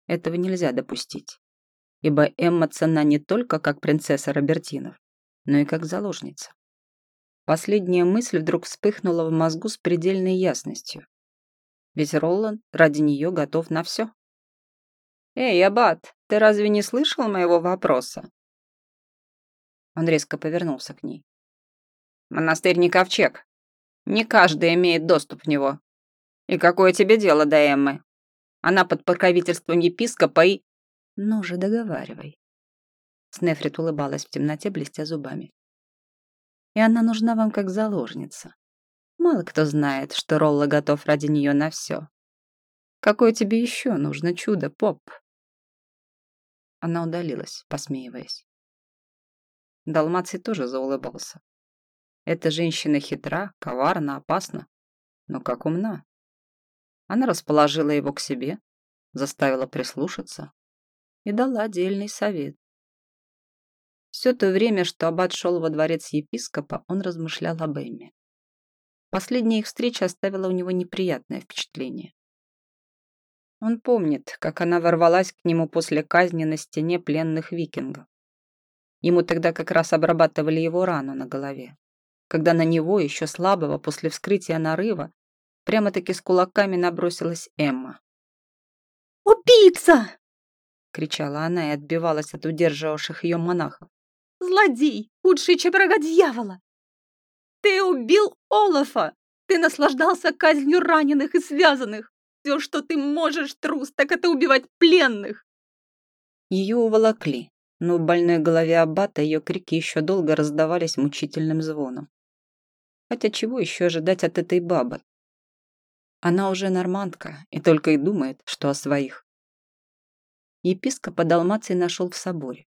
Этого нельзя допустить, ибо Эмма цена не только как принцесса Робертинов, но и как заложница. Последняя мысль вдруг вспыхнула в мозгу с предельной ясностью. Ведь Роланд ради нее готов на все. «Эй, Аббат, ты разве не слышал моего вопроса?» Он резко повернулся к ней. «Монастырь не ковчег. Не каждый имеет доступ в него. И какое тебе дело до Эммы? Она под покровительством епископа и...» «Ну же, договаривай». Снефрит улыбалась в темноте, блестя зубами. «И она нужна вам как заложница. Мало кто знает, что Ролла готов ради нее на все. Какое тебе еще нужно чудо, Поп?» Она удалилась, посмеиваясь. Далмаций тоже заулыбался. Эта женщина хитра, коварна, опасна, но как умна. Она расположила его к себе, заставила прислушаться и дала отдельный совет. Все то время, что аббат шел во дворец епископа, он размышлял об Эмме. Последняя их встреча оставила у него неприятное впечатление. Он помнит, как она ворвалась к нему после казни на стене пленных викингов. Ему тогда как раз обрабатывали его рану на голове, когда на него, еще слабого после вскрытия нарыва, прямо-таки с кулаками набросилась Эмма. «Убийца!» — кричала она и отбивалась от удерживавших ее монахов. «Злодей! Худший, чем рога дьявола! Ты убил Олафа! Ты наслаждался казнью раненых и связанных! Все, что ты можешь, трус, так это убивать пленных!» Ее уволокли, но в больной голове аббата ее крики еще долго раздавались мучительным звоном. Хотя чего еще ожидать от этой бабы? Она уже нормандка и только и думает, что о своих. Епископа Далмации нашел в соборе.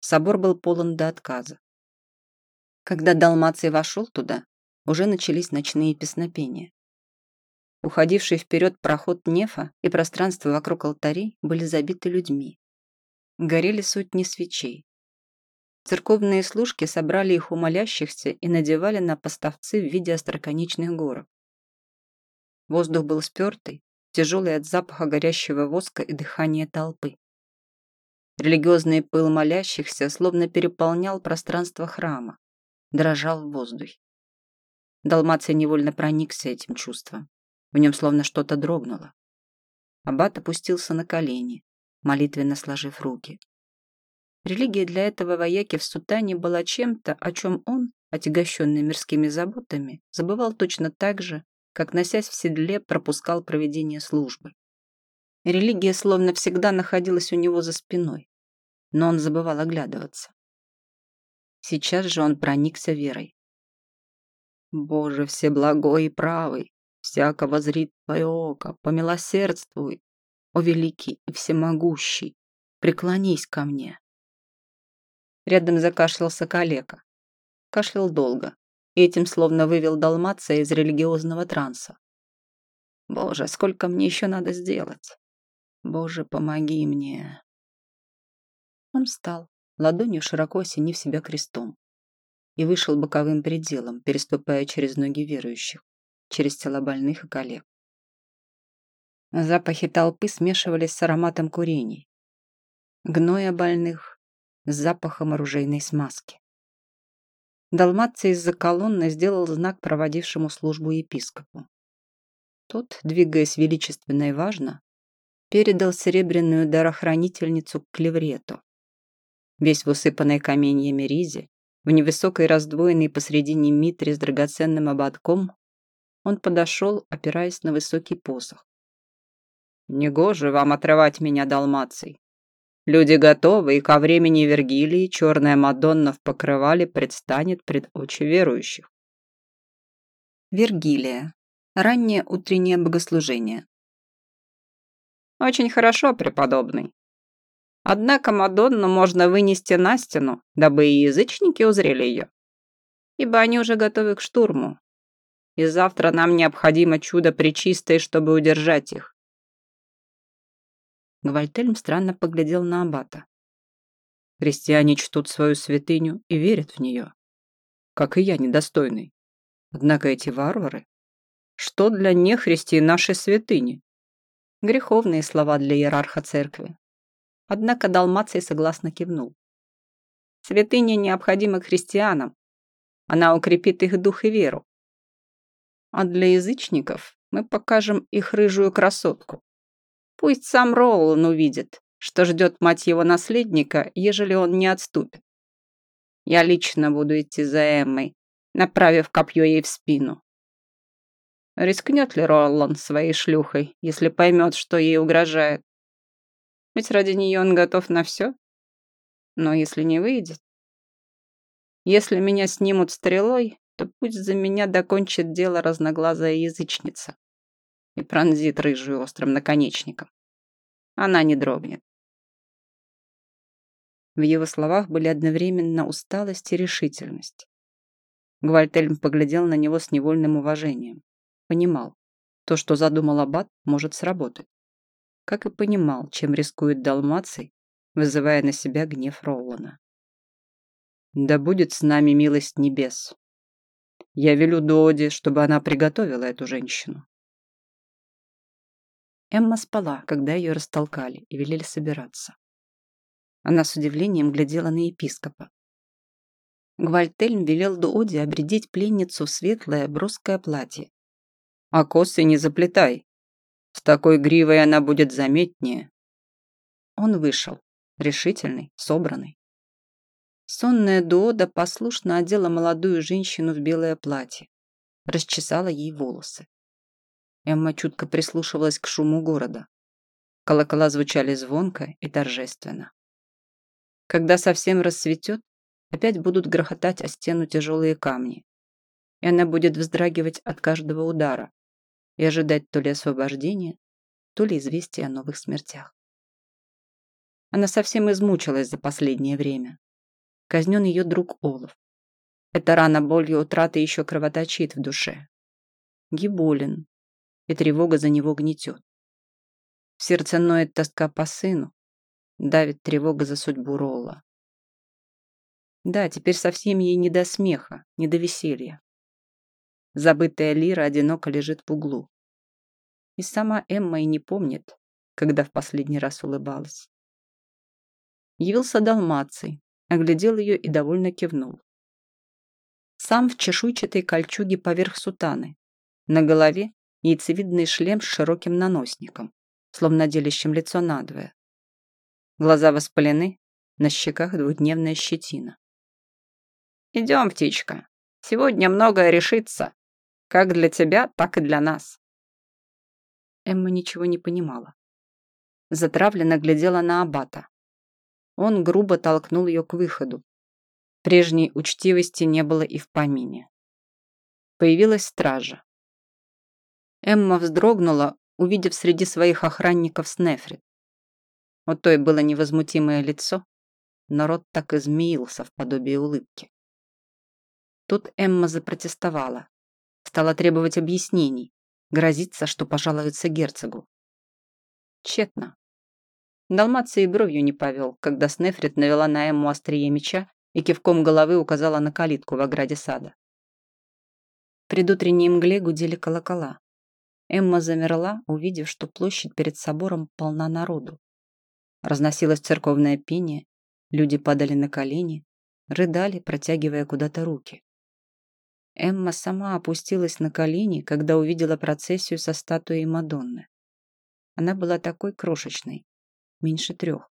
Собор был полон до отказа. Когда Далмаций вошел туда, уже начались ночные песнопения. Уходивший вперед проход нефа и пространство вокруг алтарей были забиты людьми. Горели сотни свечей. Церковные служки собрали их у молящихся и надевали на поставцы в виде остроконечных горок. Воздух был спертый, тяжелый от запаха горящего воска и дыхания толпы. Религиозный пыл молящихся словно переполнял пространство храма, дрожал в воздухе. Далмация невольно проникся этим чувством. В нем словно что-то дрогнуло. Аббат опустился на колени, молитвенно сложив руки. Религия для этого вояки в сутане была чем-то, о чем он, отягощенный мирскими заботами, забывал точно так же, как, носясь в седле, пропускал проведение службы. Религия словно всегда находилась у него за спиной, но он забывал оглядываться. Сейчас же он проникся верой. «Боже всеблагой и правый, всякого зрит твое око, помилосердствуй, о великий и всемогущий, преклонись ко мне». Рядом закашлялся калека. Кашлял долго, и этим словно вывел Далмация из религиозного транса. «Боже, сколько мне еще надо сделать? Боже, помоги мне!» Он встал, ладонью широко осенив себя крестом, и вышел боковым пределом, переступая через ноги верующих, через тела больных и коллег. Запахи толпы смешивались с ароматом курений, гноя больных, с запахом оружейной смазки. Далматций из-за колонны сделал знак проводившему службу епископу. Тот, двигаясь величественно и важно, передал серебряную дарохранительницу к клеврету. Весь в усыпанной каменьями ризе, в невысокой раздвоенной посредине митре с драгоценным ободком, он подошел, опираясь на высокий посох. «Негоже вам отрывать меня, Далмаций. Люди готовы, и ко времени Вергилии черная Мадонна в покрывале предстанет пред очи верующих. Вергилия. Раннее утреннее богослужение. Очень хорошо, преподобный. Однако Мадонну можно вынести на стену, дабы и язычники узрели ее. Ибо они уже готовы к штурму. И завтра нам необходимо чудо причистое, чтобы удержать их. Гвальтельм странно поглядел на аббата. Христиане чтут свою святыню и верят в нее. Как и я, недостойный. Однако эти варвары... Что для нехристи нашей святыни? Греховные слова для иерарха церкви. Однако Далмаций согласно кивнул. Святыня необходима христианам. Она укрепит их дух и веру. А для язычников мы покажем их рыжую красотку. Пусть сам Роулан увидит, что ждет мать его наследника, ежели он не отступит. Я лично буду идти за Эммой, направив копье ей в спину. Рискнет ли Ролан своей шлюхой, если поймет, что ей угрожает? Ведь ради нее он готов на все. Но если не выйдет... Если меня снимут стрелой, то пусть за меня докончит дело разноглазая язычница и пронзит рыжую острым наконечником. Она не дрогнет. В его словах были одновременно усталость и решительность. Гвальтельм поглядел на него с невольным уважением. Понимал, то, что задумал Аббат, может сработать. Как и понимал, чем рискует Далмаций, вызывая на себя гнев Роллана. «Да будет с нами милость небес. Я велю Доди, чтобы она приготовила эту женщину. Эмма спала, когда ее растолкали и велели собираться. Она с удивлением глядела на епископа. Гвальтельм велел Дуоди обредить пленницу в светлое броское платье. «А косы не заплетай. С такой гривой она будет заметнее». Он вышел, решительный, собранный. Сонная Дуода послушно одела молодую женщину в белое платье, расчесала ей волосы. Эмма чутко прислушивалась к шуму города. Колокола звучали звонко и торжественно. Когда совсем рассветет, опять будут грохотать о стену тяжелые камни, и она будет вздрагивать от каждого удара и ожидать то ли освобождения, то ли известия о новых смертях. Она совсем измучилась за последнее время. Казнен ее друг Олов. Эта рана болью утраты еще кровоточит в душе. Ги болен, и тревога за него гнетет. В сердце ноет тоска по сыну, давит тревога за судьбу Ролла. Да, теперь совсем ей не до смеха, не до веселья. Забытая Лира одиноко лежит в углу. И сама Эмма и не помнит, когда в последний раз улыбалась. Явился Далмаций, оглядел ее и довольно кивнул. Сам в чешуйчатой кольчуге поверх сутаны. На голове яйцевидный шлем с широким наносником, словно делящим лицо надвое. Глаза воспалены, на щеках двухдневная щетина. «Идем, птичка. Сегодня многое решится. Как для тебя, так и для нас». Эмма ничего не понимала. Затравленно глядела на Абата. Он грубо толкнул ее к выходу. Прежней учтивости не было и в помине. Появилась стража. Эмма вздрогнула, увидев среди своих охранников Снефрит. У той было невозмутимое лицо, но рот так и в подобии улыбки. Тут Эмма запротестовала, стала требовать объяснений, грозиться, что пожалуется герцогу. Тщетно. Далмация и бровью не повел, когда Снефрит навела на Эмму острие меча и кивком головы указала на калитку в ограде сада. В предутренней мгле гудели колокола. Эмма замерла, увидев, что площадь перед собором полна народу. Разносилось церковное пение, люди падали на колени, рыдали, протягивая куда-то руки. Эмма сама опустилась на колени, когда увидела процессию со статуей Мадонны. Она была такой крошечной, меньше трех,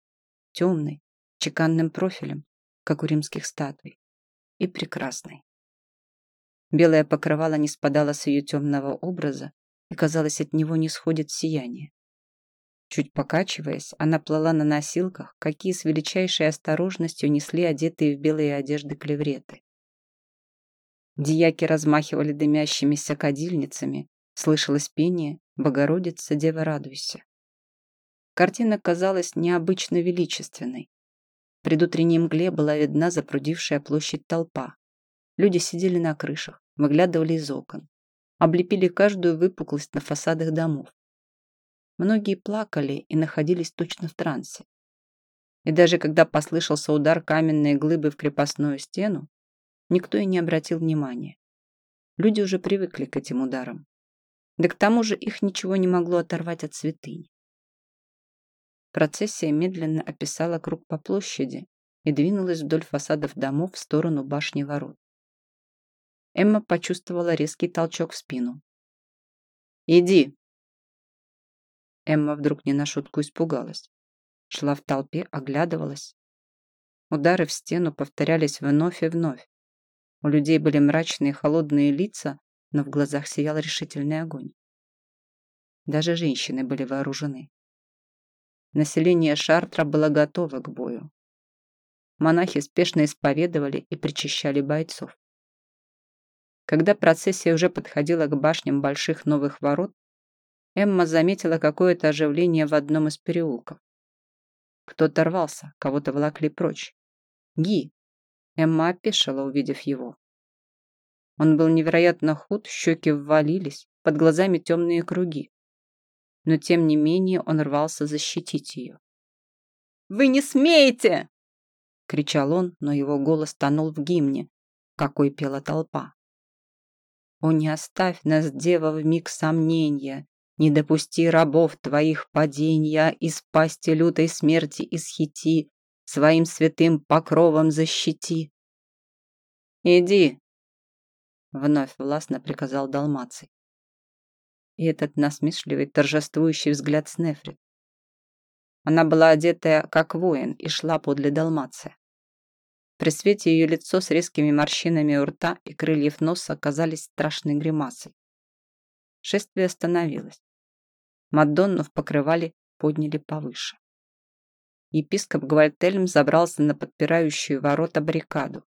темной, чеканным профилем, как у римских статуй, и прекрасной. Белое покрывало не спадало с ее темного образа, и, казалось, от него не сходит сияние. Чуть покачиваясь, она плыла на носилках, какие с величайшей осторожностью несли одетые в белые одежды клевреты. Дияки размахивали дымящимися кадильницами, слышалось пение «Богородица, Дева, радуйся». Картина казалась необычно величественной. В предутренней мгле была видна запрудившая площадь толпа. Люди сидели на крышах, выглядывали из окон, облепили каждую выпуклость на фасадах домов. Многие плакали и находились точно в трансе. И даже когда послышался удар каменной глыбы в крепостную стену, никто и не обратил внимания. Люди уже привыкли к этим ударам. Да к тому же их ничего не могло оторвать от святыни. Процессия медленно описала круг по площади и двинулась вдоль фасадов домов в сторону башни ворот. Эмма почувствовала резкий толчок в спину. «Иди!» Эмма вдруг не на шутку испугалась. Шла в толпе, оглядывалась. Удары в стену повторялись вновь и вновь. У людей были мрачные холодные лица, но в глазах сиял решительный огонь. Даже женщины были вооружены. Население Шартра было готово к бою. Монахи спешно исповедовали и причащали бойцов. Когда процессия уже подходила к башням больших новых ворот, Эмма заметила какое-то оживление в одном из переулков. Кто-то рвался, кого-то волокли прочь. Ги. Эмма опешила, увидев его. Он был невероятно худ, щеки ввалились, под глазами темные круги но тем не менее он рвался защитить ее. «Вы не смеете!» — кричал он, но его голос тонул в гимне, какой пела толпа. «О, не оставь нас, дева, в миг сомнения, не допусти рабов твоих падения, из пасти лютой смерти исхити, своим святым покровом защити». «Иди!» — вновь властно приказал Далмаций и этот насмешливый, торжествующий взгляд Снефрит. Она была одетая как воин и шла подле Далмация. При свете ее лицо с резкими морщинами у рта и крыльев носа казались страшной гримасой. Шествие остановилось. Мадонну в покрывале подняли повыше. Епископ Гвальтельм забрался на подпирающую ворота баррикаду.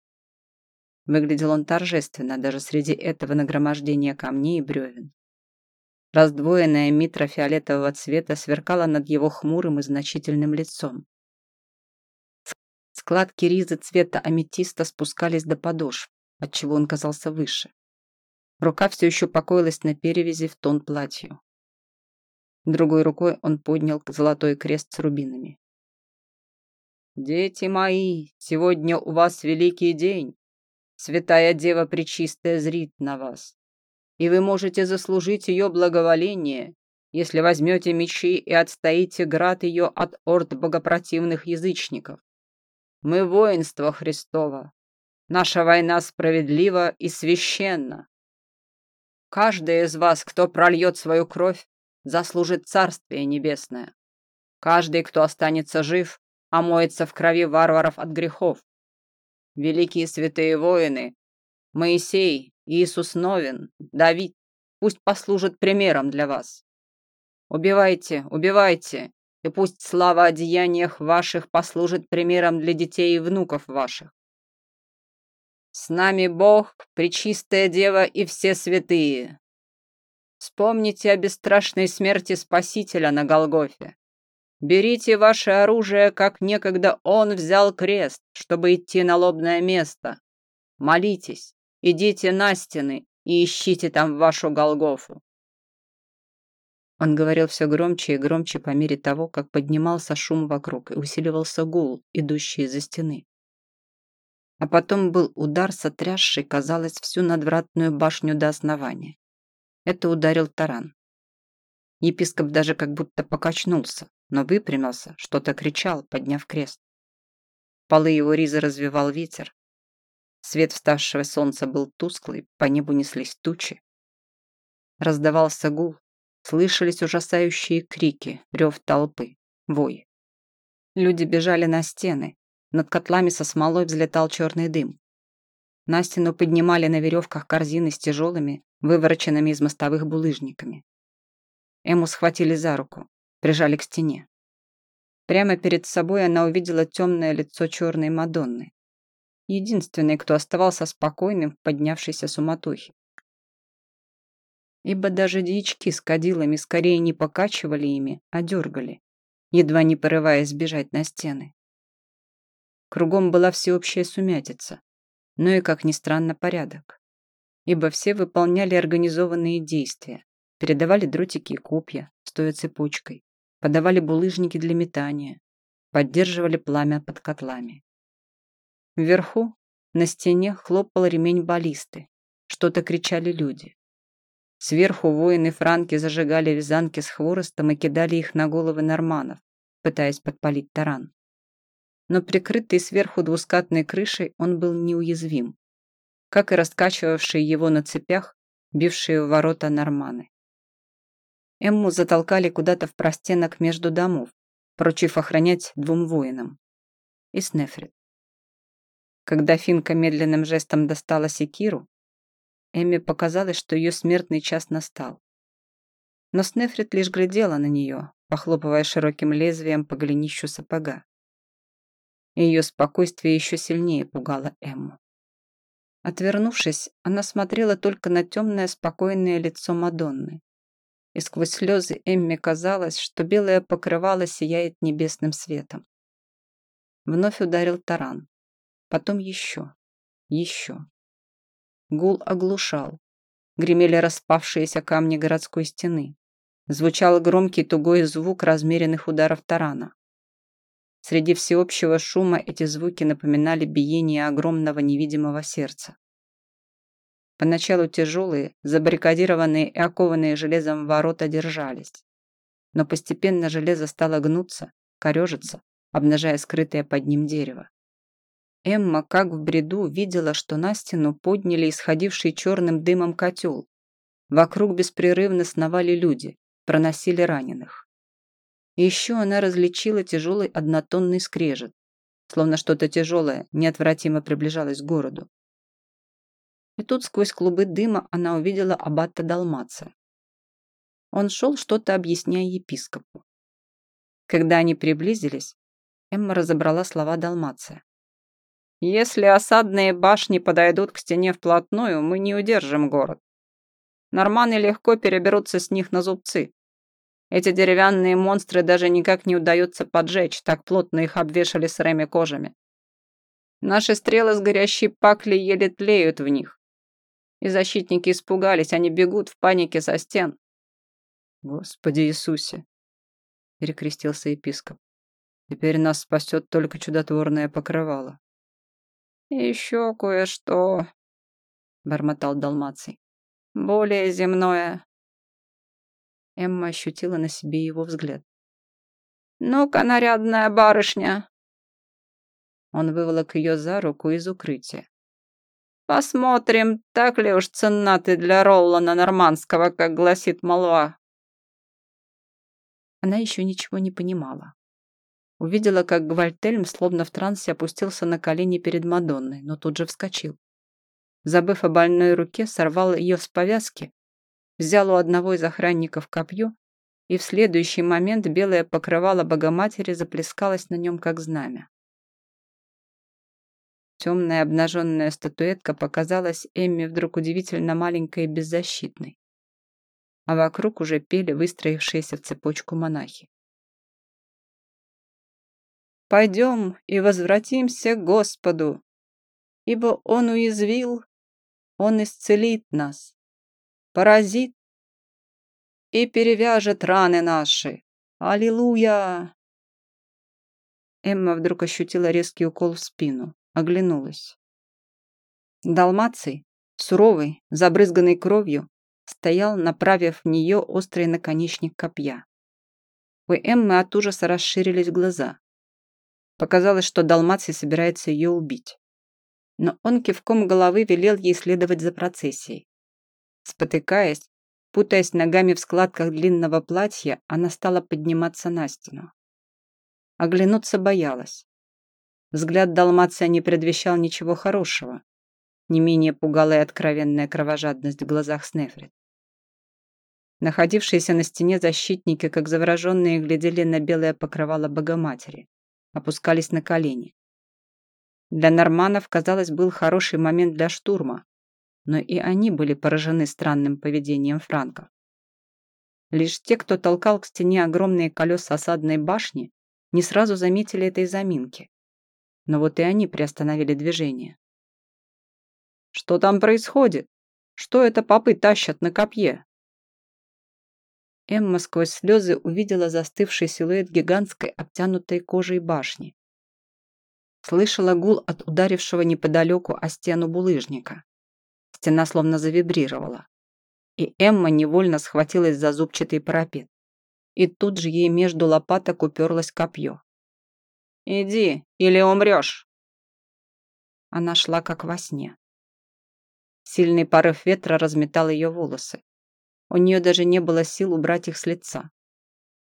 Выглядел он торжественно даже среди этого нагромождения камней и бревен. Раздвоенная митра фиолетового цвета сверкала над его хмурым и значительным лицом. Складки ризы цвета аметиста спускались до подошв, отчего он казался выше. Рука все еще покоилась на перевязи в тон платью. Другой рукой он поднял золотой крест с рубинами. «Дети мои, сегодня у вас великий день. Святая Дева Пречистая зрит на вас и вы можете заслужить ее благоволение, если возьмете мечи и отстоите град ее от орд богопротивных язычников. Мы воинство Христово. Наша война справедлива и священна. Каждый из вас, кто прольет свою кровь, заслужит Царствие Небесное. Каждый, кто останется жив, омоется в крови варваров от грехов. Великие святые воины, Моисей, Иисус Новин, Давид, пусть послужит примером для вас. Убивайте, убивайте, и пусть слава о деяниях ваших послужит примером для детей и внуков ваших. С нами Бог, Пречистая Дева и все святые. Вспомните о бесстрашной смерти Спасителя на Голгофе. Берите ваше оружие, как некогда Он взял крест, чтобы идти на лобное место. Молитесь, Идите на стены и ищите там вашу Голгофу. Он говорил все громче и громче по мере того, как поднимался шум вокруг и усиливался гул, идущий из-за стены. А потом был удар, сотрясший, казалось, всю надвратную башню до основания. Это ударил таран. Епископ даже как будто покачнулся, но выпрямился, что-то кричал, подняв крест. Полы его ризы развивал ветер, Свет вставшего солнца был тусклый, по небу неслись тучи. Раздавался гул, слышались ужасающие крики, рев толпы, вой. Люди бежали на стены, над котлами со смолой взлетал черный дым. На стену поднимали на веревках корзины с тяжелыми, вывороченными из мостовых булыжниками. Эму схватили за руку, прижали к стене. Прямо перед собой она увидела темное лицо черной Мадонны единственный, кто оставался спокойным в поднявшейся суматохе. Ибо даже дьячки с кадилами скорее не покачивали ими, а дергали, едва не порываясь бежать на стены. Кругом была всеобщая сумятица, но и, как ни странно, порядок. Ибо все выполняли организованные действия, передавали дротики и копья, стоя цепочкой, подавали булыжники для метания, поддерживали пламя под котлами. Вверху, на стене, хлопал ремень баллисты. Что-то кричали люди. Сверху воины-франки зажигали вязанки с хворостом и кидали их на головы норманов, пытаясь подпалить таран. Но прикрытый сверху двускатной крышей он был неуязвим, как и раскачивавшие его на цепях, бившие в ворота норманы. Эмму затолкали куда-то в простенок между домов, поручив охранять двум воинам. И Снефрит. Когда Финка медленным жестом достала секиру, Эмме показалось, что ее смертный час настал. Но Снефрит лишь глядела на нее, похлопывая широким лезвием по голенищу сапога. Ее спокойствие еще сильнее пугало Эмму. Отвернувшись, она смотрела только на темное спокойное лицо Мадонны. И сквозь слезы Эмме казалось, что белое покрывало сияет небесным светом. Вновь ударил таран потом еще, еще. Гул оглушал. Гремели распавшиеся камни городской стены. Звучал громкий тугой звук размеренных ударов тарана. Среди всеобщего шума эти звуки напоминали биение огромного невидимого сердца. Поначалу тяжелые, забаррикадированные и окованные железом ворота держались. Но постепенно железо стало гнуться, корежиться, обнажая скрытое под ним дерево. Эмма, как в бреду, видела, что на стену подняли исходивший черным дымом котел. Вокруг беспрерывно сновали люди, проносили раненых. еще она различила тяжелый однотонный скрежет, словно что-то тяжелое неотвратимо приближалось к городу. И тут сквозь клубы дыма она увидела аббата Далмаца. Он шел что-то объясняя епископу. Когда они приблизились, Эмма разобрала слова Далмация. «Если осадные башни подойдут к стене вплотную, мы не удержим город. Норманы легко переберутся с них на зубцы. Эти деревянные монстры даже никак не удается поджечь, так плотно их обвешали сырыми кожами. Наши стрелы с горящей пакли еле тлеют в них. И защитники испугались, они бегут в панике со стен. Господи Иисусе! Перекрестился епископ. Теперь нас спасет только чудотворное покрывало. Еще кое-что, бормотал Далмаций. Более земное. Эмма ощутила на себе его взгляд. «Ну-ка, нарядная барышня!» Он выволок ее за руку из укрытия. «Посмотрим, так ли уж ценна ты для Роллана Нормандского, как гласит молва». Она еще ничего не понимала. Увидела, как Гвальтельм словно в трансе опустился на колени перед Мадонной, но тут же вскочил. Забыв о больной руке, сорвал ее с повязки взял у одного из охранников копье, и в следующий момент белое покрывало Богоматери заплескалось на нем, как знамя. Темная обнаженная статуэтка показалась Эмме вдруг удивительно маленькой и беззащитной. А вокруг уже пели выстроившиеся в цепочку монахи. «Пойдем и возвратимся к Господу, ибо Он уязвил, Он исцелит нас поразит и перевяжет раны наши. Аллилуйя!» Эмма вдруг ощутила резкий укол в спину, оглянулась. Далмаций, суровый, забрызганный кровью, стоял, направив в нее острый наконечник копья. У Эммы от ужаса расширились глаза. Показалось, что Далмаций собирается ее убить. Но он кивком головы велел ей следовать за процессией. Спотыкаясь, путаясь ногами в складках длинного платья, она стала подниматься на стену. Оглянуться боялась. Взгляд Далмация не предвещал ничего хорошего. Не менее пугала и откровенная кровожадность в глазах Снефрит. Находившиеся на стене защитники, как завороженные, глядели на белое покрывало Богоматери, опускались на колени. Для норманов, казалось, был хороший момент для штурма, но и они были поражены странным поведением франков. Лишь те, кто толкал к стене огромные колеса осадной башни, не сразу заметили этой заминки. Но вот и они приостановили движение. «Что там происходит? Что это попы тащат на копье?» Эмма сквозь слезы увидела застывший силуэт гигантской обтянутой кожей башни. Слышала гул от ударившего неподалеку о стену булыжника. Стена словно завибрировала. И Эмма невольно схватилась за зубчатый парапет. И тут же ей между лопаток уперлось копье. «Иди, или умрешь!» Она шла как во сне. Сильный порыв ветра разметал ее волосы. У нее даже не было сил убрать их с лица.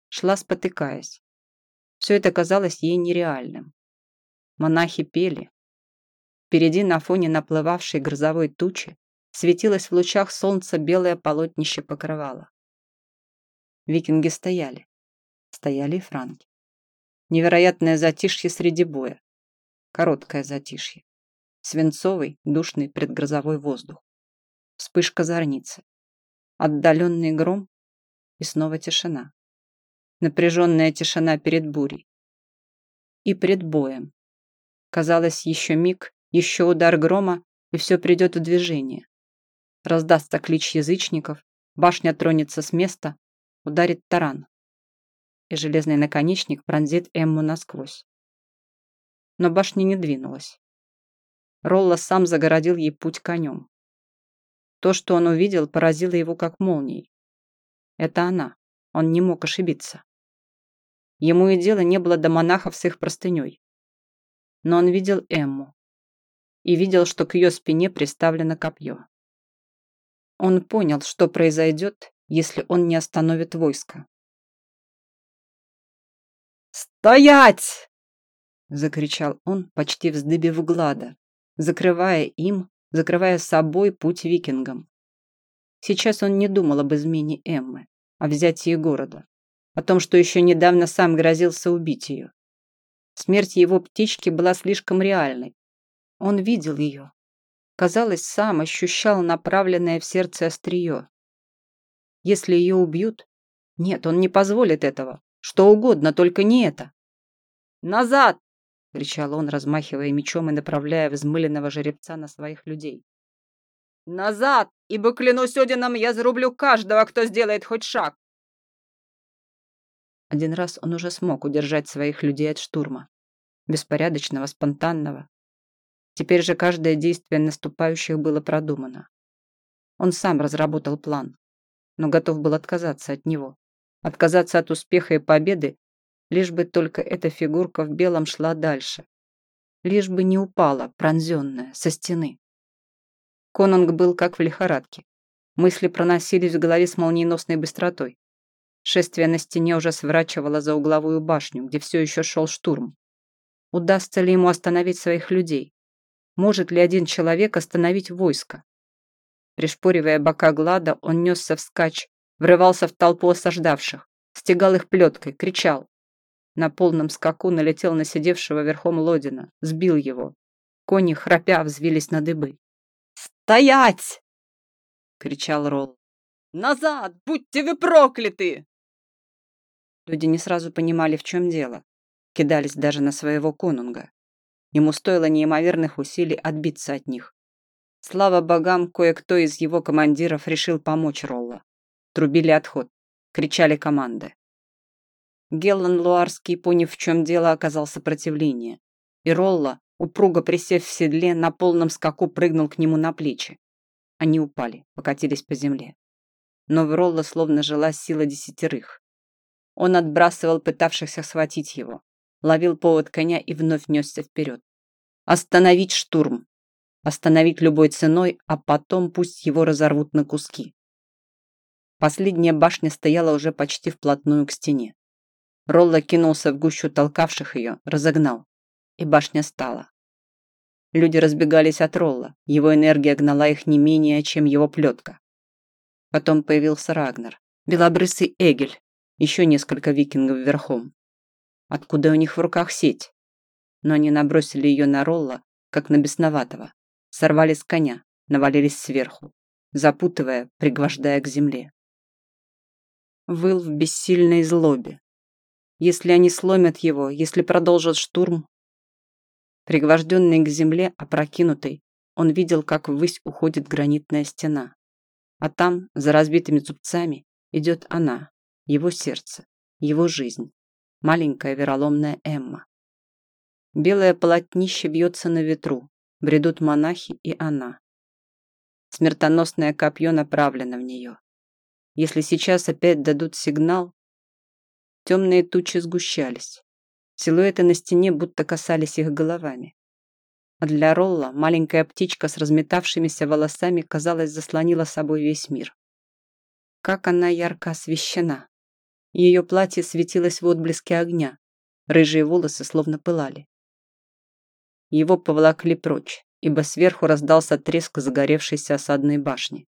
Шла спотыкаясь. Все это казалось ей нереальным. Монахи пели. Впереди на фоне наплывавшей грозовой тучи светилось в лучах солнца белое полотнище покрывала. Викинги стояли. Стояли и франки. Невероятное затишье среди боя. Короткое затишье. Свинцовый, душный предгрозовой воздух. Вспышка зорницы. Отдаленный гром и снова тишина. Напряженная тишина перед бурей. И пред боем. Казалось, еще миг, еще удар грома, и все придет в движение. Раздастся клич язычников, башня тронется с места, ударит таран. И железный наконечник пронзит Эмму насквозь. Но башня не двинулась. Ролла сам загородил ей путь конем. То, что он увидел, поразило его как молнией. Это она. Он не мог ошибиться. Ему и дела не было до монахов с их простыней. Но он видел Эмму. И видел, что к ее спине приставлено копье. Он понял, что произойдет, если он не остановит войско. «Стоять!» — закричал он, почти вздыбив глада, закрывая им, закрывая собой путь викингам. Сейчас он не думал об измене Эммы, о взятии города, о том, что еще недавно сам грозился убить ее. Смерть его птички была слишком реальной. Он видел ее. Казалось, сам ощущал направленное в сердце острие. Если ее убьют, нет, он не позволит этого. Что угодно, только не это. «Назад!» — кричал он, размахивая мечом и направляя взмыленного жеребца на своих людей. «Назад! Ибо, клянусь Одином, я зарублю каждого, кто сделает хоть шаг!» Один раз он уже смог удержать своих людей от штурма. Беспорядочного, спонтанного. Теперь же каждое действие наступающих было продумано. Он сам разработал план, но готов был отказаться от него. Отказаться от успеха и победы, лишь бы только эта фигурка в белом шла дальше. Лишь бы не упала, пронзенная, со стены. Конунг был как в лихорадке. Мысли проносились в голове с молниеносной быстротой. Шествие на стене уже сворачивало за угловую башню, где все еще шел штурм. Удастся ли ему остановить своих людей? Может ли один человек остановить войско? Пришпоривая бока Глада, он несся вскачь, врывался в толпу осаждавших, стегал их плеткой, кричал. На полном скаку налетел на сидевшего верхом Лодина, сбил его. Кони, храпя, взвились на дыбы. «Стоять!» — кричал Ролл. «Назад! Будьте вы прокляты!» Люди не сразу понимали, в чем дело. Кидались даже на своего конунга. Ему стоило неимоверных усилий отбиться от них. Слава богам, кое-кто из его командиров решил помочь Ролла. Трубили отход, кричали команды. Геллан Луарский, поняв, в чем дело, оказал сопротивление. И Ролла, упруго присев в седле, на полном скаку прыгнул к нему на плечи. Они упали, покатились по земле. Но в Ролла словно жила сила десятерых. Он отбрасывал пытавшихся схватить его, ловил повод коня и вновь несся вперед. Остановить штурм. Остановить любой ценой, а потом пусть его разорвут на куски. Последняя башня стояла уже почти вплотную к стене. Ролла кинулся в гущу толкавших ее, разогнал, и башня стала. Люди разбегались от Ролла, его энергия гнала их не менее, чем его плетка. Потом появился Рагнар, белобрысый Эгель, еще несколько викингов верхом. Откуда у них в руках сеть? Но они набросили ее на Ролла, как на бесноватого. Сорвали с коня, навалились сверху, запутывая, пригвождая к земле. Выл в бессильной злобе. Если они сломят его, если продолжат штурм... Пригвожденный к земле, опрокинутый, он видел, как ввысь уходит гранитная стена. А там, за разбитыми зубцами, идет она, его сердце, его жизнь, маленькая вероломная Эмма. Белое полотнище бьется на ветру, бредут монахи и она. Смертоносное копье направлено в нее. Если сейчас опять дадут сигнал, темные тучи сгущались. Силуэты на стене будто касались их головами. А для Ролла маленькая птичка с разметавшимися волосами, казалось, заслонила собой весь мир. Как она ярко освещена. Ее платье светилось в отблеске огня. Рыжие волосы словно пылали. Его поволокли прочь, ибо сверху раздался треск загоревшейся осадной башни.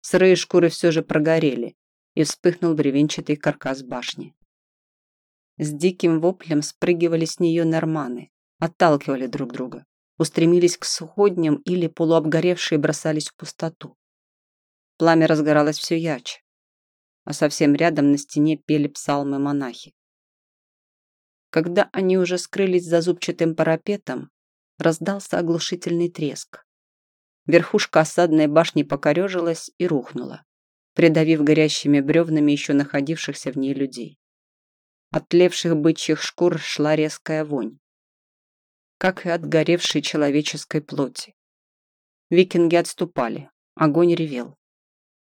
Сырые шкуры все же прогорели, и вспыхнул бревенчатый каркас башни. С диким воплем спрыгивали с нее норманы, отталкивали друг друга, устремились к сходням или полуобгоревшие бросались в пустоту. Пламя разгоралось все ярче а совсем рядом на стене пели псалмы монахи. Когда они уже скрылись за зубчатым парапетом, раздался оглушительный треск. Верхушка осадной башни покорежилась и рухнула, придавив горящими бревнами еще находившихся в ней людей. От тлевших бычьих шкур шла резкая вонь, как и от горевшей человеческой плоти. Викинги отступали, огонь ревел.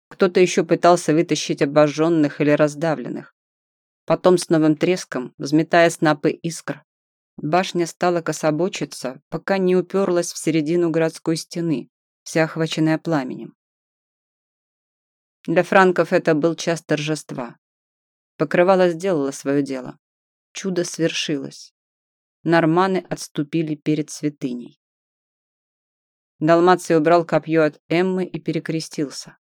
Кто-то еще пытался вытащить обожженных или раздавленных. Потом с новым треском, взметая снапы искр, башня стала кособочиться, пока не уперлась в середину городской стены, вся охваченная пламенем. Для франков это был час торжества. Покрывало сделало свое дело. Чудо свершилось. Норманы отступили перед святыней. Далмаций убрал копье от Эммы и перекрестился.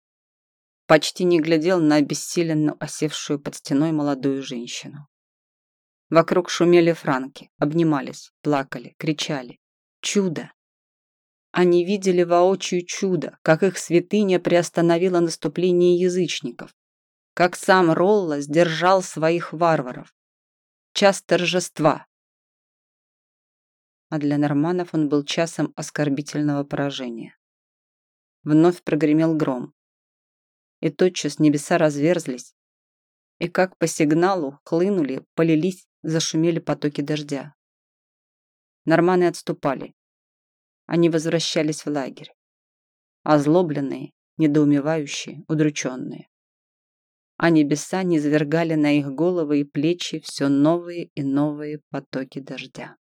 Почти не глядел на обессиленно осевшую под стеной молодую женщину. Вокруг шумели франки, обнимались, плакали, кричали. Чудо! Они видели воочию чудо, как их святыня приостановила наступление язычников, как сам Ролла сдержал своих варваров. Час торжества. А для норманов он был часом оскорбительного поражения. Вновь прогремел гром. И тотчас небеса разверзлись, и как по сигналу хлынули, полились, зашумели потоки дождя. Норманы отступали. Они возвращались в лагерь. Озлобленные, недоумевающие, удрученные а небеса низвергали на их головы и плечи все новые и новые потоки дождя.